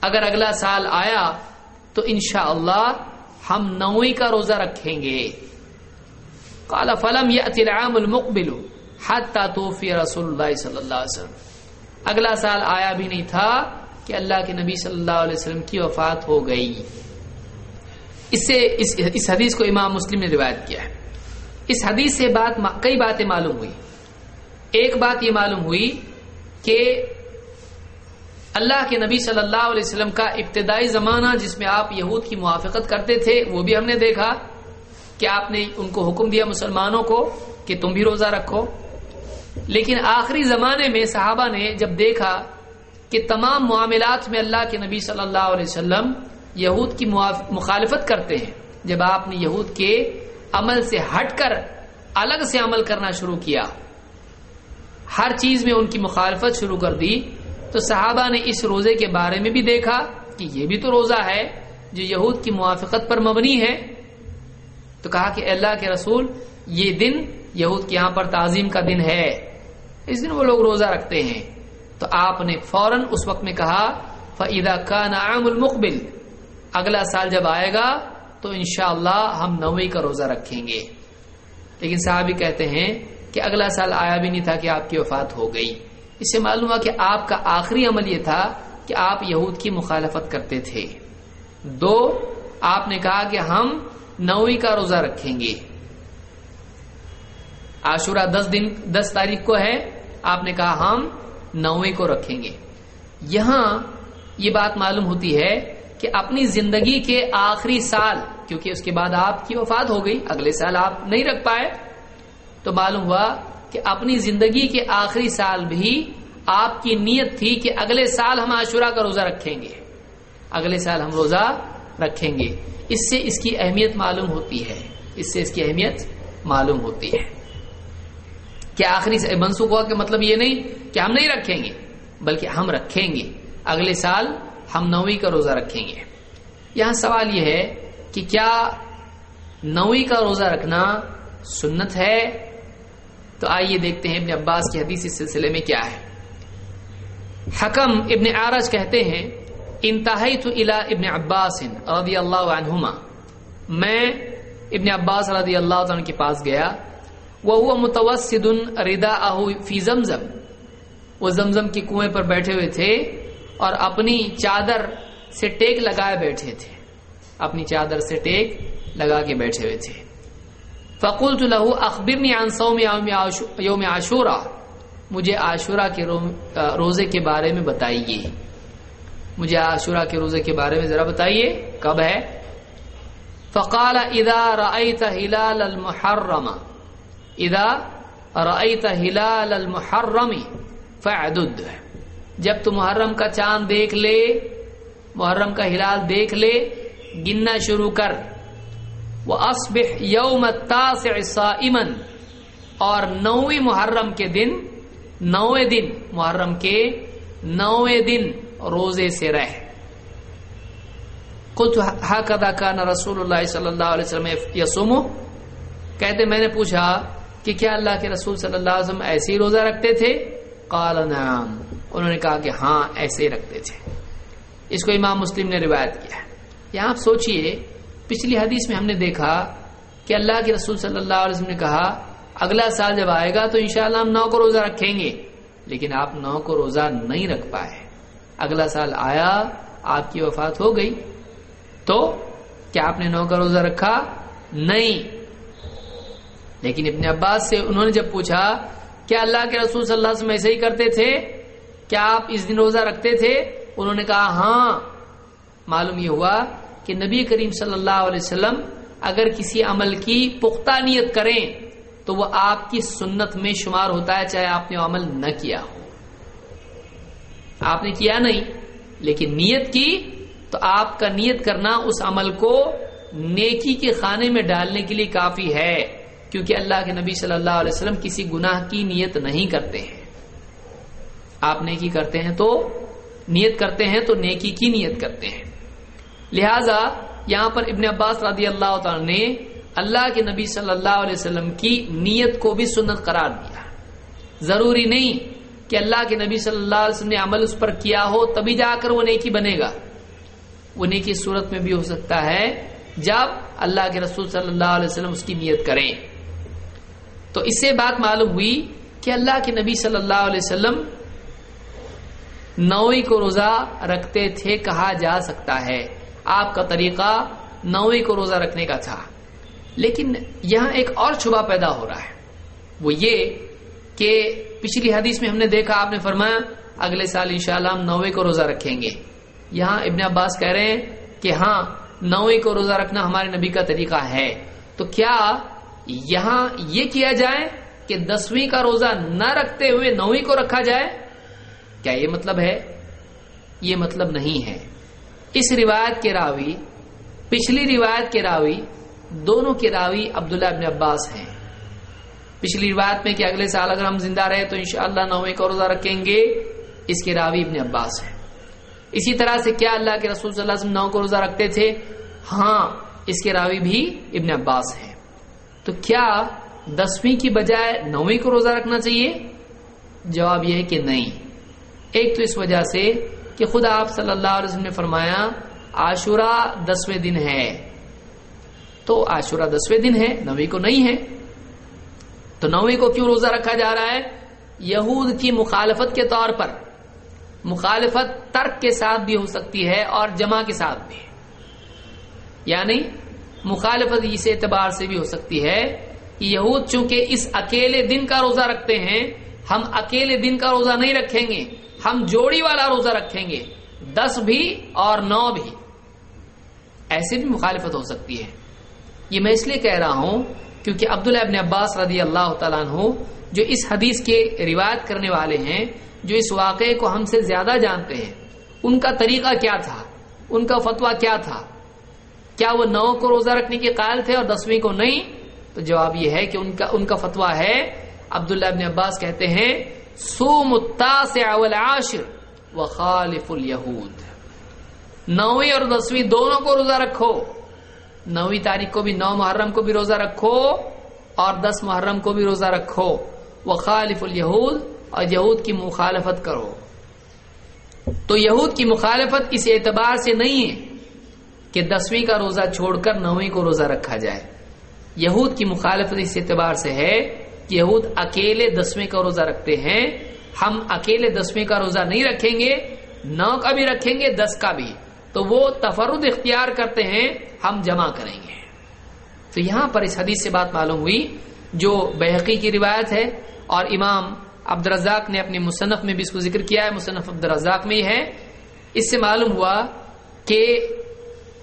اگر اگلا سال آیا، تو انشاءاللہ ہم نویں کا روزہ رکھیں گے۔ قال فلم يأتي العام المقبل حتى توفي رسول اللہ صلی اللہ علیہ وسلم. اگلا سال آیا بھی نہیں تھا کہ اللہ کے نبی صلی اللہ علیہ وسلم کی وفات ہو گئی۔ اس سے اس, اس حدیث کو امام مسلم نے روایت کیا ہے۔ اس حدیث سے بات کئی باتیں معلوم ہوئی۔ ایک بات یہ معلوم ہوئی کہ اللہ کے نبی صلی اللہ علیہ وسلم کا ابتدائی زمانہ جس میں آپ یہود کی موافقت کرتے تھے وہ بھی ہم نے دیکھا۔ کہ آپ نے ان کو حکم دیا مسلمانوں کو کہ تم بھی روزہ رکھو۔ لیکن آخری زمانے میں صحابہ نے جب دیکھا کہ تمام معاملات میں اللہ کے نبی صلی اللہ علیہ وسلم یہود کی مخالفت کرتے ہیں، جب آپ نے یہود کے عمل سے ہٹ کر الگ سے عمل کرنا شروع کیا، ہر چیز میں ان کی مخالفت شروع کر دی، تو صحابہ نے اس روزے کے بارے میں بھی دیکھا کہ یہ بھی تو روزہ ہے جو یہود کی موافقت پر مبنی ہے۔ تو کہا کہ اللہ کے رسول، یہ دن یہود کے یہاں پر تعظیم کا دن ہے۔ اس دن وہ لوگ روزہ رکھتے ہیں۔ تو آپ نے فوراً اس وقت میں کہا فعیدہ کا نعام المقبل۔ اگلا سال جب آئے گا، تو انشاءاللہ ہم نویں کا روزہ رکھیں گے۔ لیکن صحابی کہتے ہیں کہ اگلا سال آیا بھی نہیں تھا کہ آپ کی وفات ہو گئی۔ اس سے معلوم ہوا کہ آپ کا آخری عمل یہ تھا کہ آپ یہود کی مخالفت کرتے تھے۔ دو، آپ نے کہا کہ ہم نویں کا روزہ رکھیں گے۔ عاشورہ دس دن، دس تاریخ کو ہے۔ آپ نے کہا ہم نویں کو رکھیں گے۔ یہاں یہ بات معلوم ہوتی ہے کہ اپنی زندگی کے آخری سال، کیونکہ اس کے بعد آپ کی وفات ہو گئی، اگلے سال آپ نہیں رکھ پائے، تو معلوم ہوا کہ اپنی زندگی کے آخری سال بھی آپ کی نیت تھی کہ اگلے سال ہم عاشورہ کا روزہ رکھیں گے۔ اگلے سال ہم روزہ رکھیں گے۔ اس سے اس کی اہمیت معلوم ہوتی ہے۔ اس سے اس کی اہمیت معلوم ہوتی ہے۔ کیا آخری منسوخ ہوا کہ مطلب یہ نہیں کہ ہم نہیں رکھیں گے، بلکہ ہم رکھیں گے۔ اگلے سال ہم نویں کا روزہ رکھیں گے۔ یہاں سوال یہ ہے کہ کیا نویں کا روزہ رکھنا سنت ہے؟ تو آئیے دیکھتے ہیں ابن عباس کی حدیث اس سلسلے میں کیا ہے۔ حکم ابن عارج کہتے ہیں انتہائی تو الا ابن عباس رضی اللہ عنہما۔ میں ابن عباس رضی اللہ عنہ کے پاس گیا۔ وہ متوسد ردا فی زمزم۔ وہ زمزم کے کنویں پر بیٹھے ہوئے تھے اور اپنی چادر سے ٹیک لگائے بیٹھے تھے۔ اپنی چادر سے ٹیک لگا کے بیٹھے ہوئے تھے۔ فقول لہو اخبرنی عن صوم یوم عاشورہ۔ مجھے عاشورہ کے روزے کے بارے میں بتائیے۔ مجھے عاشورہ کے روزے کے بارے میں ذرا بتائیے، کب ہے؟ فقال، اذا رأيت هلال المحرم. اذا رأيت هلال المحرم فعدد جب تو محرم کا چاند دیکھ لے، محرم کا ہلال دیکھ لے، گننا شروع کر۔ وہ اصبح یوم التاسع اور نویں محرم کے دن، نویں دن، محرم کے نویں دن۔ روزے سے رہ قلت هكذا كان رسول اللہ صلی اللہ علیہ وسلم یسوم کہتے میں نے پوچھا کہ کیا اللہ کے رسول صلی اللہ علیہ وسلم ایسے ہی روزہ رکھتے تھے؟ قال نعم۔ انہوں نے کہا کہ ہاں ایسے ہی رکھتے تھے۔ اس کو امام مسلم نے روایت کیا یہاں آپ سوچئے، پچھلی حدیث میں ہم نے دیکھا کہ اللہ کے رسول صلی اللہ علیہ وسلم نے کہا، اگلا سال جب آئے گا تو انشاءاللہ ہم نو کو روزہ رکھیں گے۔ لیکن آپ نو کو روزہ نہیں رکھ پائے۔ اگلا سال آیا، آپ کی وفات ہو گئی، تو کیا آپ نے نو کا روزہ رکھا؟ نہیں۔ لیکن ابن عباس سے انہوں نے جب پوچھا، کیا اللہ کے رسول صلی اللہ علیہ وسلم ایسے ہی کرتے تھے؟ کیا آپ اس دن روزہ رکھتے تھے؟ انہوں نے کہا ہاں۔ معلوم یہ ہوا کہ نبی کریم صلی اللہ علیہ وسلم اگر کسی عمل کی پختہ نیت کریں، تو وہ آپ کی سنت میں شمار ہوتا ہے، چاہے آپ نے عمل نہ کیا ہو۔ آپ نے کیا نہیں؟ لیکن نیت کی تو آپ کا نیت کرنا اس عمل کو نیکی کے خانے میں ڈالنے کے لیے کافی ہے، کیونکہ اللہ کے نبی صلی اللہ علیہ وسلم کسی گناہ کی نیت نہیں کرتے ہیں۔ آپ نیکی کرتے ہیں تو نیت کرتے ہیں تو نیکی کی نیت کرتے ہیں۔ لہذا یہاں پر ابن عباس رضی اللہ تعالی نے اللہ کے نبی صلی اللہ علیہ وسلم کی نیت کو بھی سنت قرار دیا۔ ضروری نہیں کہ اللہ کے نبی صلی اللہ علیہ وسلم نے عمل اس پر کیا ہو، تبھی جا کر وہ نیکی بنے گا۔ وہ نیکی صورت میں بھی ہو سکتا ہے جب اللہ کے رسول صلی اللہ علیہ وسلم اس کی نیت کریں۔ تو اس سے بات معلوم ہوئی کہ اللہ کے نبی صلی اللہ علیہ وسلم نوئی کو روزہ رکھتے تھے، کہا جا سکتا ہے۔ آپ کا طریقہ نویں کو روزہ رکھنے کا تھا۔ لیکن یہاں ایک اور چھبا پیدا ہو رہا ہے۔ وہ یہ کہ پچھلی حدیث میں ہم نے دیکھا، آپ نے فرمایا، اگلے سال انشاءاللہ ہم نوے کو روزہ رکھیں گے۔ یہاں ابن عباس کہہ رہے ہیں کہ ہاں نویں کو روزہ رکھنا ہمارے نبی کا طریقہ ہے۔ تو کیا یہاں یہ کیا جائے کہ دسویں کا روزہ نہ رکھتے ہوئے نویں کو رکھا جائے؟ کیا یہ مطلب ہے؟ یہ مطلب نہیں ہے۔ اس روایت کے راوی، پچھلی روایت کے راوی، دونوں کے راوی عبداللہ ابن عباس ہیں۔ پچھلی روایت میں کہ اگلے سال اگر ہم زندہ رہے تو انشاءاللہ نویں کا روزہ رکھیں گے۔ اس کے راوی ابن عباس ہیں۔ اسی طرح سے کیا اللہ کے رسول صلی اللہ علیہ وسلم نو کو روزہ رکھتے تھے؟ ہاں اس کے راوی بھی ابن عباس ہیں۔ تو کیا دسویں کی بجائے نویں کو روزہ رکھنا چاہیے؟ جواب یہ ہے کہ نہیں۔ ایک تو اس وجہ سے کہ خدا آپ صلی اللہ علیہ وسلم نے فرمایا، عاشورہ دسویں دن ہے۔ تو عاشورہ دسویں دن ہے، نویں کو نہیں ہے۔ تو نویں کو کیوں روزہ رکھا جا رہا ہے؟ یہود کی مخالفت کے طور پر۔ مخالفت ترک کے ساتھ بھی ہو سکتی ہے اور جمع کے ساتھ بھی۔ یعنی مخالفت اس اعتبار سے بھی ہو سکتی ہے کہ یہود چونکہ اس اکیلے دن کا روزہ رکھتے ہیں، ہم اکیلے دن کا روزہ نہیں رکھیں گے، ہم جوڑی والا روزہ رکھیں گے۔ دس بھی اور نو بھی۔ ایسے بھی مخالفت ہو سکتی ہے۔ یہ میں اس لیے کہہ رہا ہوں کیونکہ عبداللہ ابن عباس رضی اللہ تعالیٰ عنہ جو اس حدیث کے روایت کرنے والے ہیں، جو اس واقعے کو ہم سے زیادہ جانتے ہیں، ان کا طریقہ کیا تھا؟ ان کا فتویٰ کیا تھا؟ کیا وہ نو کو روزہ رکھنے کے قائل تھے اور دسویں کو نہیں؟ تو جواب یہ ہے کہ ان کا ان کا فتویٰ ہے، عبداللہ ابن عباس کہتے ہیں سوم التاسع والعاشر وخالف الیہود نویں اور دسویں دونوں کو روزہ رکھو۔ نویں تاریخ کو بھی، نو محرم کو بھی روزہ رکھو اور دس محرم کو بھی روزہ رکھو۔ وہ خالف الہود اور یہود کی مخالفت کرو۔ تو یہود کی مخالفت اس اعتبار سے نہیں ہے کہ دسویں کا روزہ چھوڑ کر نویں کو روزہ رکھا جائے۔ یہود کی مخالفت اس اعتبار سے ہے کہ یہود اکیلے دسویں کا روزہ رکھتے ہیں۔ ہم اکیلے دسویں کا روزہ نہیں رکھیں گے، نو کا بھی رکھیں گے، دس کا بھی۔ تو وہ تفرد اختیار کرتے ہیں، ہم جمع کریں گے۔ تو یہاں پر اس حدیث سے بات معلوم ہوئی، جو بحقی کی روایت ہے، اور امام عبد الرزاق نے اپنے مصنف میں بھی اس کو ذکر کیا ہے، مصنف عبد الرزاق میں ہی ہے۔ اس سے معلوم ہوا کہ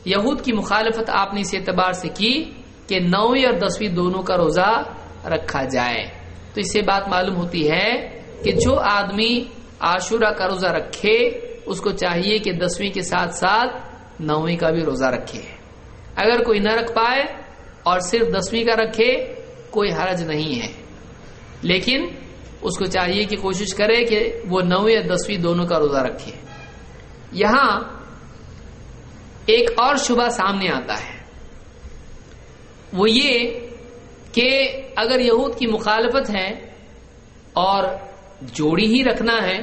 یہود کی مخالفت آپ نے اس اعتبار سے کی کہ نویں اور دسویں دونوں کا روزہ رکھا جائے۔ تو اس سے بات معلوم ہوتی ہے کہ جو آدمی عاشورہ کا روزہ رکھے اس کو چاہیے کہ دسویں کے ساتھ ساتھ نویں کا بھی روزہ رکھے۔ اگر کوئی نہ رکھ پائے اور صرف دسویں کا رکھے، کوئی حرج نہیں ہے۔ لیکن اس کو چاہیے کہ کوشش کرے کہ وہ نویں یا دسویں دونوں کا روزہ رکھے۔ یہاں ایک اور شبہ سامنے آتا ہے۔ وہ یہ کہ اگر یہود کی مخالفت ہے اور جوڑی ہی رکھنا ہے،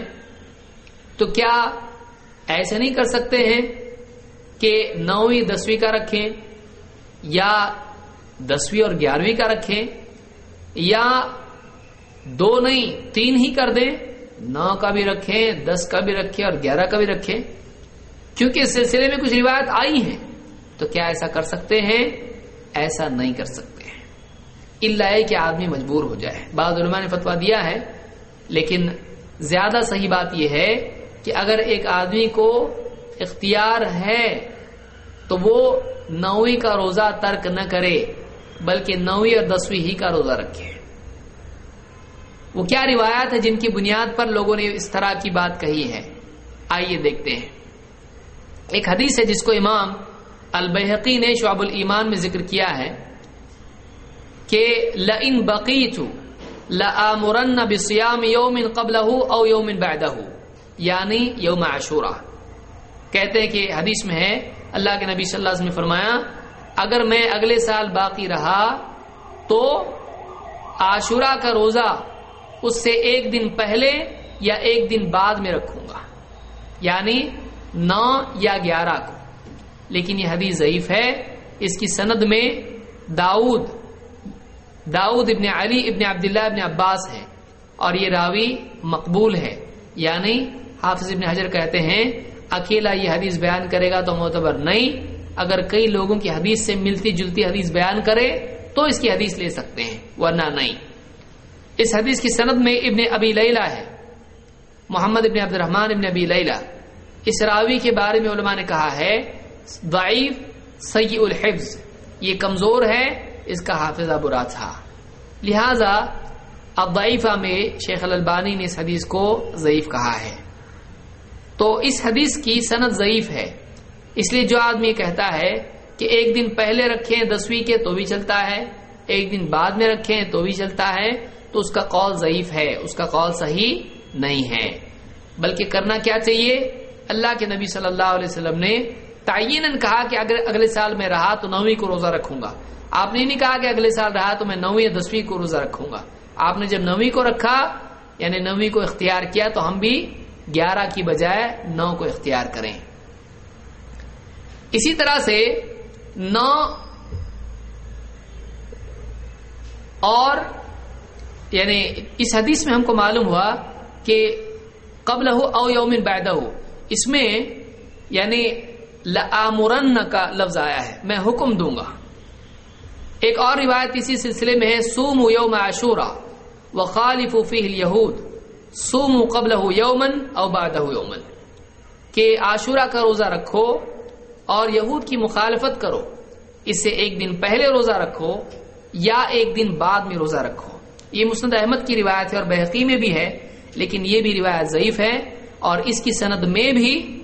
تو کیا ایسے نہیں کر سکتے ہیں کہ نویں، دسویں کا رکھیں یا دسویں اور گیارہویں کا رکھیں یا دو نہیں، تین ہی کر دیں۔ نو کا بھی رکھیں، دس کا بھی رکھیں اور گیارہ کا بھی رکھیں۔ کیونکہ اس سلسلے میں کچھ روایت آئی ہیں۔ تو کیا ایسا کر سکتے ہیں؟ ایسا نہیں کر سکتے ہیں۔ اللہ ہے کہ آدمی مجبور ہو جائے۔ بعض علماء نے فتوا دیا ہے، لیکن زیادہ صحیح بات یہ ہے کہ اگر ایک آدمی کو اختیار ہے تو وہ نویں کا روزہ ترک نہ کرے، بلکہ نویں اور دسویں ہی کا روزہ رکھے۔ وہ کیا روایات ہے جن کی بنیاد پر لوگوں نے اس طرح کی بات کہی ہے؟ آئیے دیکھتے ہیں۔ ایک حدیث ہے جس کو امام البحقی نے شعب الایمان میں ذکر کیا ہے کہ لئن بقیت لآمرن بصیام یوم قبلہ او یوم بعدہ۔ یعنی یوم عاشورہ۔ کہتے ہیں کہ حدیث میں ہے، اللہ کے نبی صلی اللہ علیہ وسلم نے فرمایا، اگر میں اگلے سال باقی رہا تو عاشورہ کا روزہ اس سے ایک دن پہلے یا ایک دن بعد میں رکھوں گا۔ یعنی نو یا گیارہ کو۔ لیکن یہ حدیث ضعیف ہے۔ اس کی سند میں داؤد داؤد ابن علی ابن عبداللہ ابن عباس ہے اور یہ راوی مقبول ہے یعنی حافظ ابن حجر کہتے ہیں، اکیلا یہ حدیث بیان کرے گا تو معتبر نہیں۔ اگر کئی لوگوں کی حدیث سے ملتی جلتی حدیث بیان کرے تو اس کی حدیث لے سکتے ہیں، ورنہ نہیں۔ اس حدیث کی سند میں ابن ابی لیلہ ہے۔ محمد ابن عبد الرحمن ابن ابی لیلہ۔ اس راوی کے بارے میں علماء نے کہا ہے، ضعیف سیء الحفظ، یہ کمزور ہے، اس کا حافظہ برا تھا۔ لہذا ضعیفہ میں شیخ الالبانی نے اس حدیث کو ضعیف کہا ہے۔ تو اس حدیث کی سند ضعیف ہے۔ اس لیے جو آدمی کہتا ہے کہ ایک دن پہلے رکھیں دسویں کے تو بھی چلتا ہے، ایک دن بعد میں رکھیں تو بھی چلتا ہے، تو اس کا قول ضعیف ہے، اس کا قول صحیح نہیں ہے۔ بلکہ کرنا کیا چاہیے؟ اللہ کے نبی صلی اللہ علیہ وسلم نے تعین کہا کہ اگر اگلے سال میں رہا تو نویں کو روزہ رکھوں گا۔ آپ نے نہیں کہا کہ اگلے سال رہا تو میں نویں یا دسویں کو روزہ رکھوں گا۔ آپ نے جب نویں کو رکھا یعنی نویں کو اختیار کیا تو ہم بھی گیارہ کی بجائے نو کو اختیار کریں۔ اسی طرح سے نو اور یعنی اس حدیث میں ہم کو معلوم ہوا کہ قبل ہو او یومن بیدہ ہو اس میں یعنی لآمرن کا لفظ آیا ہے، میں حکم دوں گا۔ ایک اور روایت اسی سلسلے میں ہے سوم یوم عاشورہ و خالف فیہ الیہود۔ سوم قبل یومن او بعدہ یومن کہ عاشورہ کا روزہ رکھو اور یہود کی مخالفت کرو، اس سے ایک دن پہلے روزہ رکھو یا ایک دن بعد میں روزہ رکھو۔ یہ مسند احمد کی روایت ہے اور بحقی میں بھی ہے، لیکن یہ بھی روایت ضعیف ہے اور اس کی سند میں بھی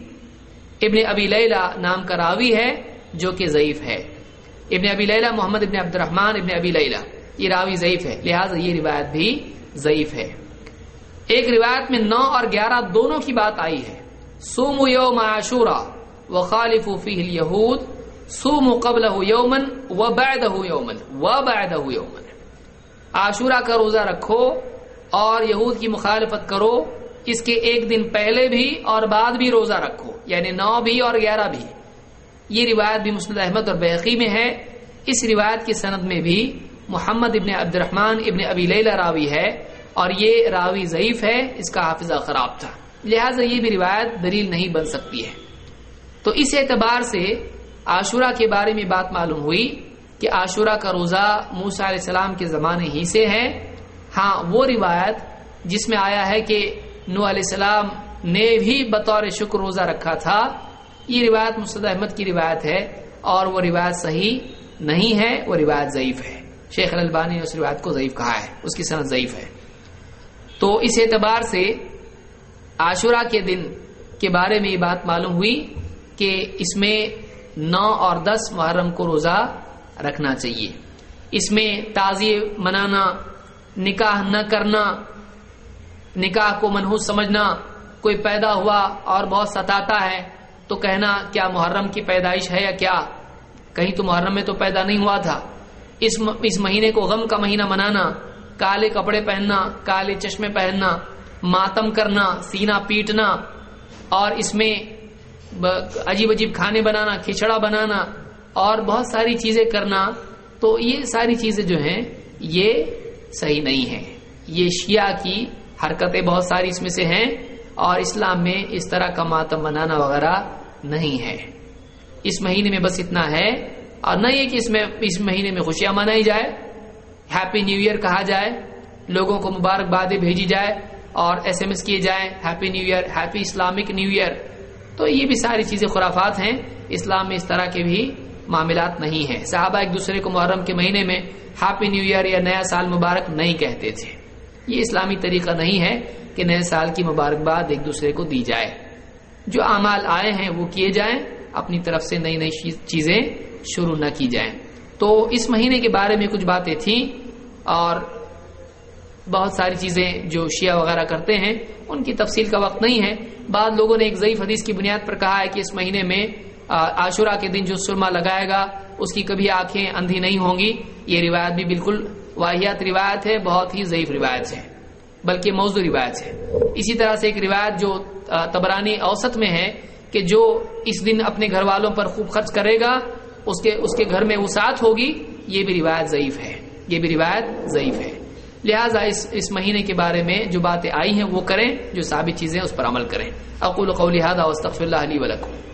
ابن ابی لیلہ نام کا راوی ہے جو کہ ضعیف ہے۔ ابن ابی لیلہ محمد ابن عبد الرحمن ابن ابی لیلہ، یہ راوی ضعیف ہے، لہٰذا یہ روایت بھی ضعیف ہے۔ ایک روایت میں نو اور گیارہ دونوں کی بات آئی ہے۔ سوم یوم عاشورا و خالف فی الہود سوم قبل یومن و بیدہ یومن و بیدہ یومن۔ عاشورہ کا روزہ رکھو اور یہود کی مخالفت کرو، اس کے ایک دن پہلے بھی اور بعد بھی روزہ رکھو یعنی نو بھی اور گیارہ بھی۔ یہ روایت بھی مسند احمد اور بحقی میں ہے۔ اس روایت کی سند میں بھی محمد ابن عبد الرحمن ابن ابی لیلہ راوی ہے۔ اور یہ راوی ضعیف ہے، اس کا حافظہ خراب تھا۔ لہٰذا یہ بھی روایت دلیل نہیں بن سکتی ہے۔ تو اس اعتبار سے عاشورہ کے بارے میں بات معلوم ہوئی کہ عاشورہ کا روزہ موسا علیہ السلام کے زمانے ہی سے ہے۔ ہاں وہ روایت جس میں آیا ہے کہ نو علیہ السلام نے بھی بطور شکر روزہ رکھا تھا، یہ روایت مسد احمد کی روایت ہے اور وہ روایت صحیح نہیں ہے، وہ روایت ضعیف ہے۔ شیخ البانی نے اس روایت کو ضعیف کہا ہے، اس کی صنعت ضعیف ہے۔ تو اس اعتبار سے عاشورہ کے دن کے بارے میں یہ بات معلوم ہوئی کہ اس میں نو اور دس محرم کو روزہ رکھنا چاہیے۔ اس میں تازی منانا، نکاح نہ کرنا، نکاح کو منحوس سمجھنا، کوئی پیدا ہوا اور بہت ستاتا ہے تو کہنا کیا محرم کی پیدائش ہے یا کیا؟ کہیں تو محرم میں تو پیدا نہیں ہوا تھا۔ اس مہینے کو غم کا مہینہ منانا کالے کپڑے پہننا، کالے چشمے پہننا، ماتم کرنا سینا پیٹنا، اور اس میں عجیب عجیب کھانے بنانا، کھچڑا بنانا، اور بہت ساری چیزیں کرنا، تو یہ ساری چیزیں جو ہیں، یہ صحیح نہیں ہے یہ شیعہ کی حرکتیں بہت ساری اس میں سے ہیں، اور اسلام میں اس طرح کا ماتم منانا وغیرہ نہیں ہے۔ اس مہینے میں بس اتنا ہے، اور نہ یہ کہ اس میں اس مہینے میں خوشیاں منائی جائے ہیپی نیو ایئر کہا جائے، لوگوں کو مبارکبادیں بھیجی جائے اور ایس ایم ایس کیے جائیں happy new year happy Islamic new year تو یہ بھی ساری چیزیں خرافات ہیں، اسلام میں اس طرح کے بھی معاملات نہیں ہیں۔ صحابہ ایک دوسرے کو محرم کے مہینے میں ہیپی نیو ایئر یا نیا سال مبارک نہیں کہتے تھے۔ یہ اسلامی طریقہ نہیں ہے کہ نئے سال کی مبارکباد ایک دوسرے کو دی جائے۔ جو اعمال آئے ہیں وہ کیے جائیں، اپنی طرف سے نئی نئی چیزیں شروع نہ کی جائیں۔ تو اس مہینے کے بارے میں کچھ باتیں تھیں۔ اور بہت ساری چیزیں جو شیعہ وغیرہ کرتے ہیں، ان کی تفصیل کا وقت نہیں ہے۔ بعض لوگوں نے ایک ضعیف حدیث کی بنیاد پر کہا ہے کہ اس مہینے میں عاشورہ کے دن جو سرما لگائے گا، اس کی کبھی آنکھیں اندھی نہیں ہوں گی۔ یہ روایت بھی بالکل واحیات روایت ہے، بہت ہی ضعیف روایت ہے، بلکہ موضوع روایت ہے۔ اسی طرح سے ایک روایت جو تبرانی اوسط میں ہے کہ جو اس دن اپنے گھر والوں پر خوب خرچ کرے گا، اس کے اس کے گھر میں وسعت ہوگی، یہ بھی روایت ضعیف ہے۔ یہ بھی روایت ضعیف ہے۔ لہٰذا اس اس مہینے کے بارے میں جو باتیں آئی ہیں وہ کریں، جو ثابت چیزیں اس پر عمل کریں۔ اقول قولی هذا واستغفر الله لي ولكم۔